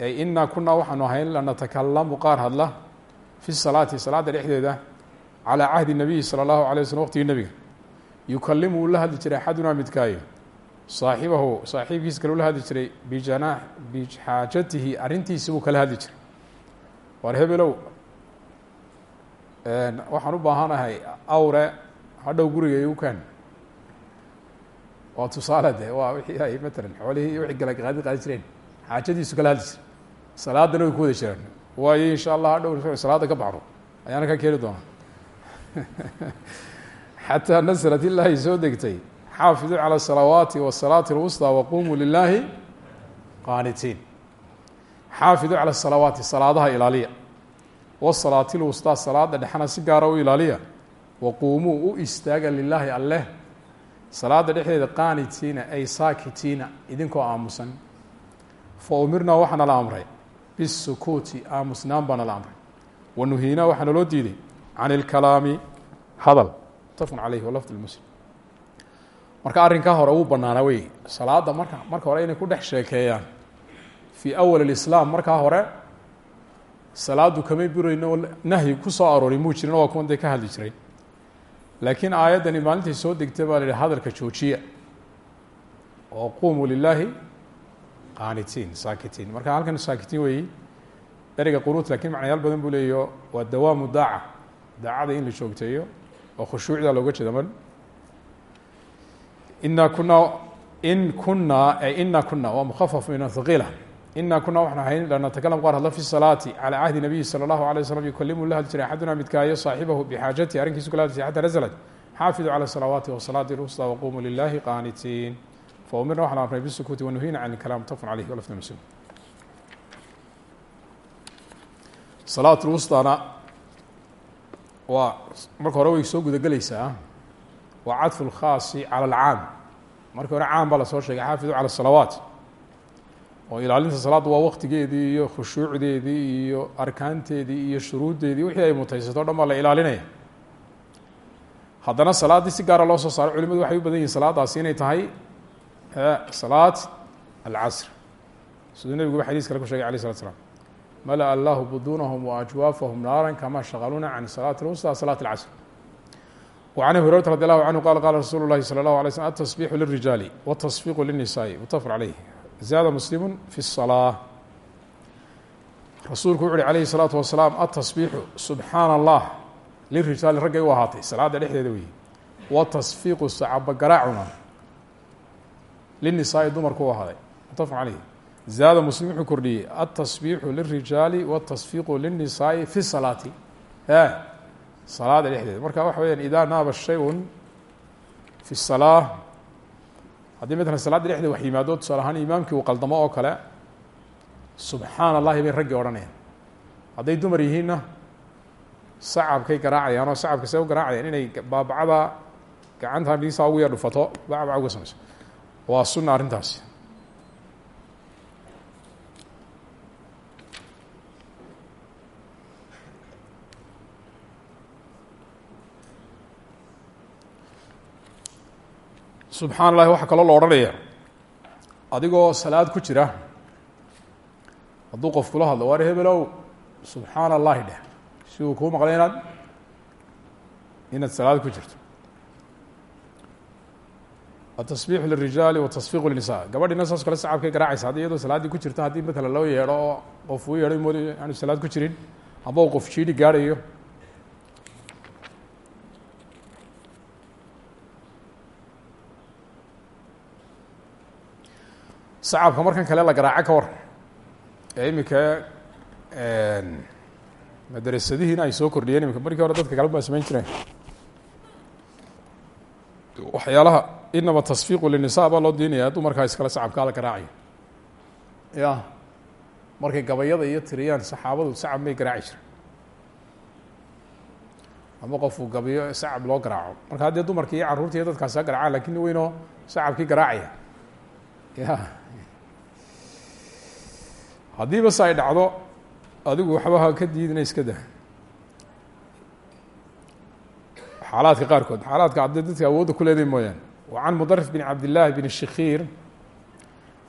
ay inaa kunaa waxaanu ahayn lanatakalamu qaar hadla fi salaati salaada dhexdeeda calaa cahdi nabiyi sala allahu alay waslm waqtigii nebiga yukalimu uu la hadli jiray axadunaa midkaayo. Saaxibahu saaxiibkiisa kale ula hadli jiray bijanaax bixaajatihi arrintiisi buu kala hadli jiray waxaan u baahanahay awre hadhow guriga igu kaan waa tusaale de waa wixii ay matalan xoolihii wixii gala qaadi qaadi jireen xaajadiisu kala hadli jiray salaadana way ku wada jiraan waayo insha allah hadhow salaada ka baxro ayaana ka keeni doonaa xatىa nasrat ilaahi soo degtay xaafiduu calى الsalawaati wالsalaati اlwusطى waqumuu lilaahi qaanitiin xaafiduu calى الsalawaati salaadaha ilaaliya wasalaatil wustaa salaada dhexena si gaara u ilaaliya. Waquumuu u istaaga lilaahi alleh. Salaada dhexdeeda qaanitiina ay saakitiina idinkoo aamusan. Fa umirnaa waxaa nala amray. Bisukuuti aamusnaan baa nala amray. Wanuhiinaa waxaa naloo diiday. Can ilkalaami hadal. Marka arrinkaa hore uu banaana wey salaada marka marka hore inay ku dhex sheekeeyaan. Fii awal alislaam markaa hore salaadu kamay burayno nahyi ku soo arooray muu jirin waa kuwan dee ka hadli jiray. Laakiin aayaddani maalintay soo degtay baa la yihi hadalka joojiya. Oo qumuu lilaahi qaanitiin saakitiin. Marka halkan saakitiin weeyi ereyga qunuut laakiin macnayaal badan buu leeyaho waa dawaamu daaca. Daacada in la joogteeyo oo khushuucda looga jeeda man inaa kunaa in kunaa ina kuna waa mukafaf min haqiila ina kuna waxaan ahayn lanatakalam qaar hadla fi salaati calى cahdi nabiyi salى اllahu alay waslm yukalimu la hadli jiray axaduna midkaayo saaxibahu bixaajatihi arrinkiisu kala hadlsay xata naزlat xaafidu calى salawaati wasalaati اlwsطى waqumuu lilahi qaanitiin faumirna waxaan amray bisukuuti wanuhina can اlkalam mutafaqun alayh walafna muslim salaat lwusطana waa marka hore way soo gudagelaysaa waa cadfu lkhaasi calى اlcaam markii hore caam baa lasoo sheegay xaafidu calى الsalawaat oo ilaalinta salaadda waa waktigeedii iyo khushuucdeedii iyo arkaanteedii iyo shuruuddeedii wixii ay mutaysato o dhan baa la ilaalinaya haddana salaaddii si gaara loo soo saaro culimadu waxay u badan yihin salaadaasi inay tahay salaad alcasr siduu nebiguba xadiis kale ku shegay alay slat slam malأ allahu budunahum waajwaafahum naara kama shaqaluuna can salaati اlwusطى salaat اlcasr وعن أبي هريرة رضي الله عنه قال قال رsuل الlahi صلى الله عليه وسلم التصبيح للرiجاaل والتصفيق للنساء متفق عليه زاada مسلم في الصلاة rasuulku wuxu uhi عaليه الصلاaةu وaسلاaم التصبيحu سubحaan الlah liriجاali raggay u ahaatay salaada dhexdeeda wey والتصفيqu sacabagaraacuna للنisaaءi dumarku u ahaaday متفق عليه زاada مسلم wuxuu kordhiyey التصبيحu للرiجاaل والتصفيqu للنisaaءi في الصلاaةi salaada dhexdeeda marka waxa weyaan idaa naaba shayun fi الsalaa haddii matalan salaadda dhexdeeda wax yimaado tusaale ahaan imaamkii uu qaldamo oo kale subxaan allahi bay raggii odhanayaan hadday dumar yihiinna sacabkay garaacayaan oo sacabka see u garaacayaan inay baabacada gacanta misaa ugu yar dhufato baabaca uga samayso. Waa sunna arrintaasi subxaan allahi waxaa kaloo la odhanaya. Adigoo salaad ku jira hadduu qof kula hadlo waar hebelow? Subxaan allahi dheh. Si uu kuu maqlay inaad inaad salaad ku jirto. Atasbiixu lirijaali watasfiiqu linisa gabadhina saas kale sacabkay garaacaysa haddii iyadoo salaaddii ku jirta haddii matala loo yeedho oo qof uu yeedhay mood aanu salaad ku jirin. Amba uu qof jiidhi gaadhayo sacabka markan kale la garaaco ka war. Ee iminka madrasadihiina ay soo kordhiyeen imika markii hore dadka kale baa samayn jireen. Waxyaalaha inama tasfiiqu linisa baa loo diinaya. Dumarkaa iskale sacabkaa la garaacayo ya markay gabayada iyo tiriyaan saxaabadu sacab may garaaci jireen. Ama qofuu gabayo sacab loo garaaco. Marka haddee dumarkii iyo carruurta iyo dadkaasa garaacaan laakiin nin weynoo sacabkii garaacaya. Ya haddiiba se ay dhacdo adigu waxbaha ka diidina iska dah xaalaadka qaarkood xaalaadka haddii dadka awoodda ku leeday mooyaane wa can mudarif bin cabdillaahi bin shikhiir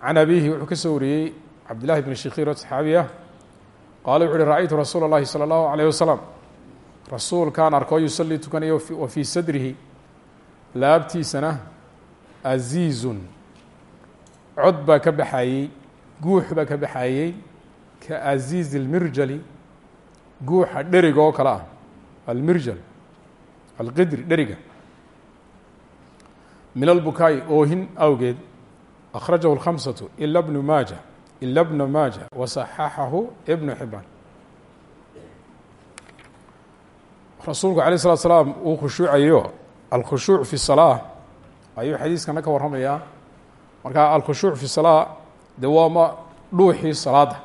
can abihi wuxuu ka soo wariyey cabdillahi bin shikhiir oo saxaabi ah qaala wuxu uhi ra-ytu rasuula اllahi salى اllahu alayh wasalam rasuulkaan arkoo yusalii tukanayo wa fii sadrihi laabtiisana aziizun cod baa ka baxayey guux baa ka baxayey ka aziizi اlmirjali guuxa dheriga oo kale ah almirjal alqidri dheriga min albukaa'i oohin awgeed akhrajahu اlkhamsatu ila bnu maaja ila bna maaja wasaxaxahu ibnu xibaan rasuulku alayه الslat slaam uu khushuucayo alkhushuuc fi الsalaa ayuu xadiiskana ka warramayaa marka alkhushuuc fi salaa de waa dhuuxii salaadda?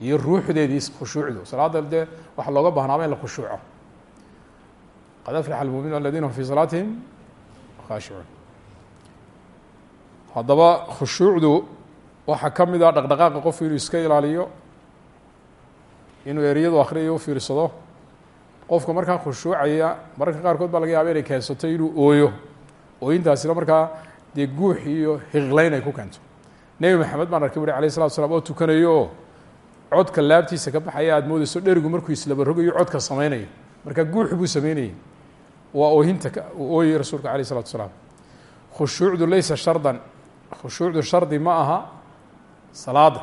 Iyo ruuxdeedii khushuucdu salaadda dee waxaa looga bahnaaba in la khushuuco qad aflaxa almuuminuun aladina hum fi salaatihim khaashicuun haddaba khushuucdu waxaa ka mid a dhaqdhaqaaqa qofku inuu iska ilaaliyo inuu ereyadu akhriyayo u fiirsado. Qofka markaa khushuucaya mararka qaarkood baa laga yaaba inay keensato inuu ooyo. Ooyintaasina markaa dee guux iyo hiqleyn ay ku keento nebi maxamed baan arkay buri alayh salatu slam oo tukanayo. Oo codka laabtiisa ka baxaya aada moodeyso dherigu markuu islaba rogayo codka sameynayo marka guuxu buu sameynayay waa oohinta ooyey rasuulka alayh isalatu salaam. Khushuucdu laysa shardan. Khushuucdu shardi ma aha salaada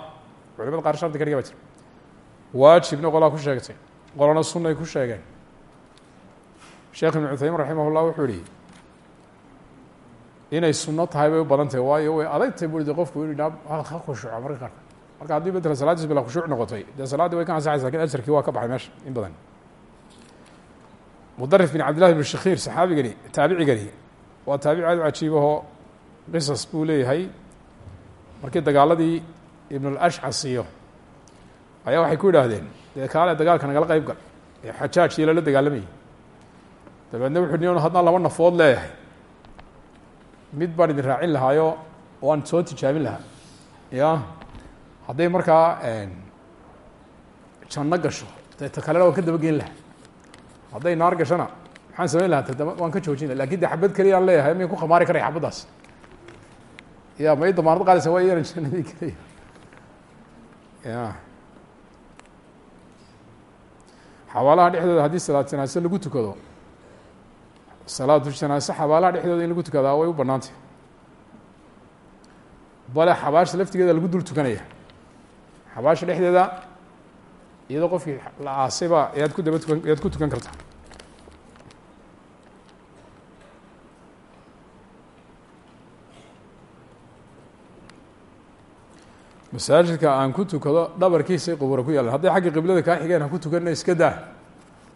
culimada qaar shardi ka dhiga ba jira. Waajibna qolaa ku sheegtay. Qolana sunay ku sheegeen. Sheekh ibn cuthaymin raximah llah wuxuu yihi inay suno tahay bay u badan tahay. Waayo way adagtahay bui de qofku i ha khushuuca marka qaarka marka. Haddii matala salaadiis bila khushuuc noqotay. Dee salaaddii way ka ansaxaysa laakiin ajarkii waa ka baxay meesha in badan. Mudarif bin cabdillahi bn shakhiir saxaabigani taabicigani waa taabici aad u cajiibahoo qisas buu leeyahay. Markii dagaaladii ibn alashcas iyo ayaa waxay ku yidhaahdeen dee kaale dagaalka nagala qeyb gal ee xajaaj iyo lala dagaalamayay dabeedna wuxu ni haddaan laba nafood leeyahay mid baan idin raacin lahaayo waan soo tijaabin lahaa. Ya hadday markaa janno gasho dee ta kalena waan ka dabageyn lahaa. Hadday naar gashona maxaan samayn lahaa? Tadaba waan ka joojin laha laakiin de xabad keliya aan leeyahay mayn ku khamaari karaya xabaddaas ya ma i damaanad qaadaysa waa iyanan jannadii keliya. Ya xabaalaha dhexdooda haddii salaad lagu tukado salaatu janaase xabaalaha dhexdooda in lagu tukadaa way u banaantay bale xabaasha laftigeeda lagu dul tukanaya. Xabaasha dhexdeeda iyadoo qofkii la aasayba ayaad ku daba tukan ayaad ku tukan kartaa masaajidka aan ku tukado dhabarkiisay quburo ku yaalaan hadday xagga qiblada kaa xigeen ha ku tukanna iska daa.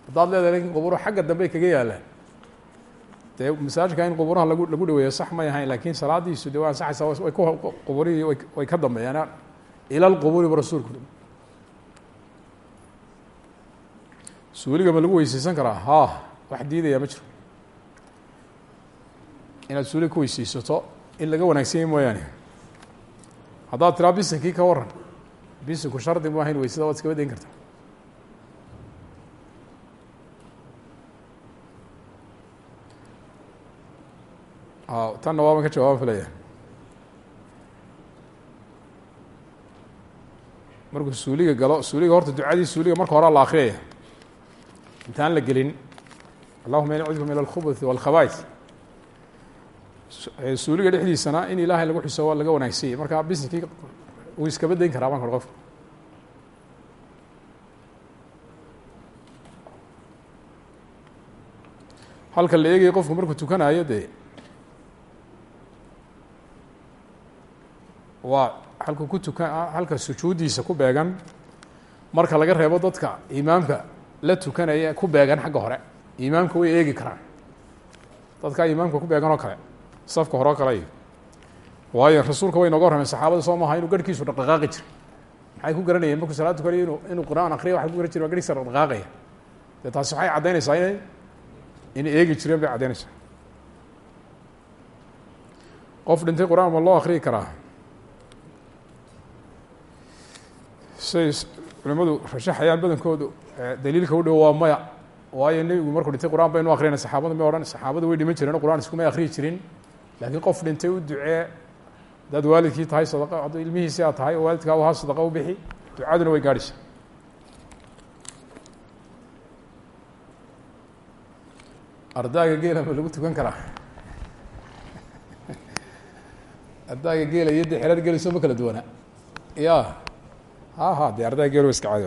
Haddaad leedahay laakiin quburo xagga dambey kaga yaalaan dee masaajidka in quburaha lagu dhaweeyo sax may ahayn laakiin salaadiisu de ansaxaysa way ku quburihii way ka dambeeyaan. Ila lquburi bu rasuulku. Suuliga ma lagu weyseysan karaa? Ha wax diidaya ma jiro. Inaad suuliga ku weyseysato in laga wanaagsanya mooyaane. Haddaad tiraa bisinkii ka waran bisinku shardi mu ahayn weysada waad iskaba dayn kartaa tanna waaban ka jawaaban filaya markuu suuliga galo suuliga horta ducadii suuliga marka horaa la akriyaya intaan la gelin. Allahuma ini cudku min alkhubuthi walkhabais suuliga dhexdiisana in ilaahay lagu xuso waa laga wanaagsanyay. Marka bisinkii wuu iskaba dayn karaa marka hore qofka. Halka la eegaya qofku markuu tukanayo waa halku ku tukan halka sujuuddiisa ku beegan. Marka laga reebo dadka imaamka la tukanaya ku beegan xagga hore. Imaamka way eegi karaan. Dadka imaamka ku beegan oo kale safka hore oo kale iyo waayo rasuulka way nooga warrameen saxaabada soo maaha inuu garhkiisu dhaqdhaqaaqi jiray. Maxay ku garanayeen markuu salaad tukanayo inu inuu qur'aan akriya waxay ku garan jiren waa garhkiisa dhaqdhaqaaqaya dee taasi waxay caddaynaysaa inay inay eegi jireen bay caddaynaysaa qof dhintay qur'aan ma loo akriyi karaa say culimadu rashaxayaan badankoodu daliilka u dhow waa maya. Waayo nebigu markuu dhintay qur'aan baynu akriyana saxaabada may odhan saxaabada way dhiman jireen o qur'an iskumay akriyi jirin. Laakiin qof dhintay u ducee haddaad waalidkii tahay sadaqa hadduu ilmihiisi aad tahay oo waalidkaa ahaa sadaqa u bixi ducaduna way gaadhaysaa. Ardaaga geela ma lagu tukan karaa? Ardaaga geela iyo de xerar geeliso ma kala duwanaa? Ya ha ha dee ardaaga geelo wa iska caadi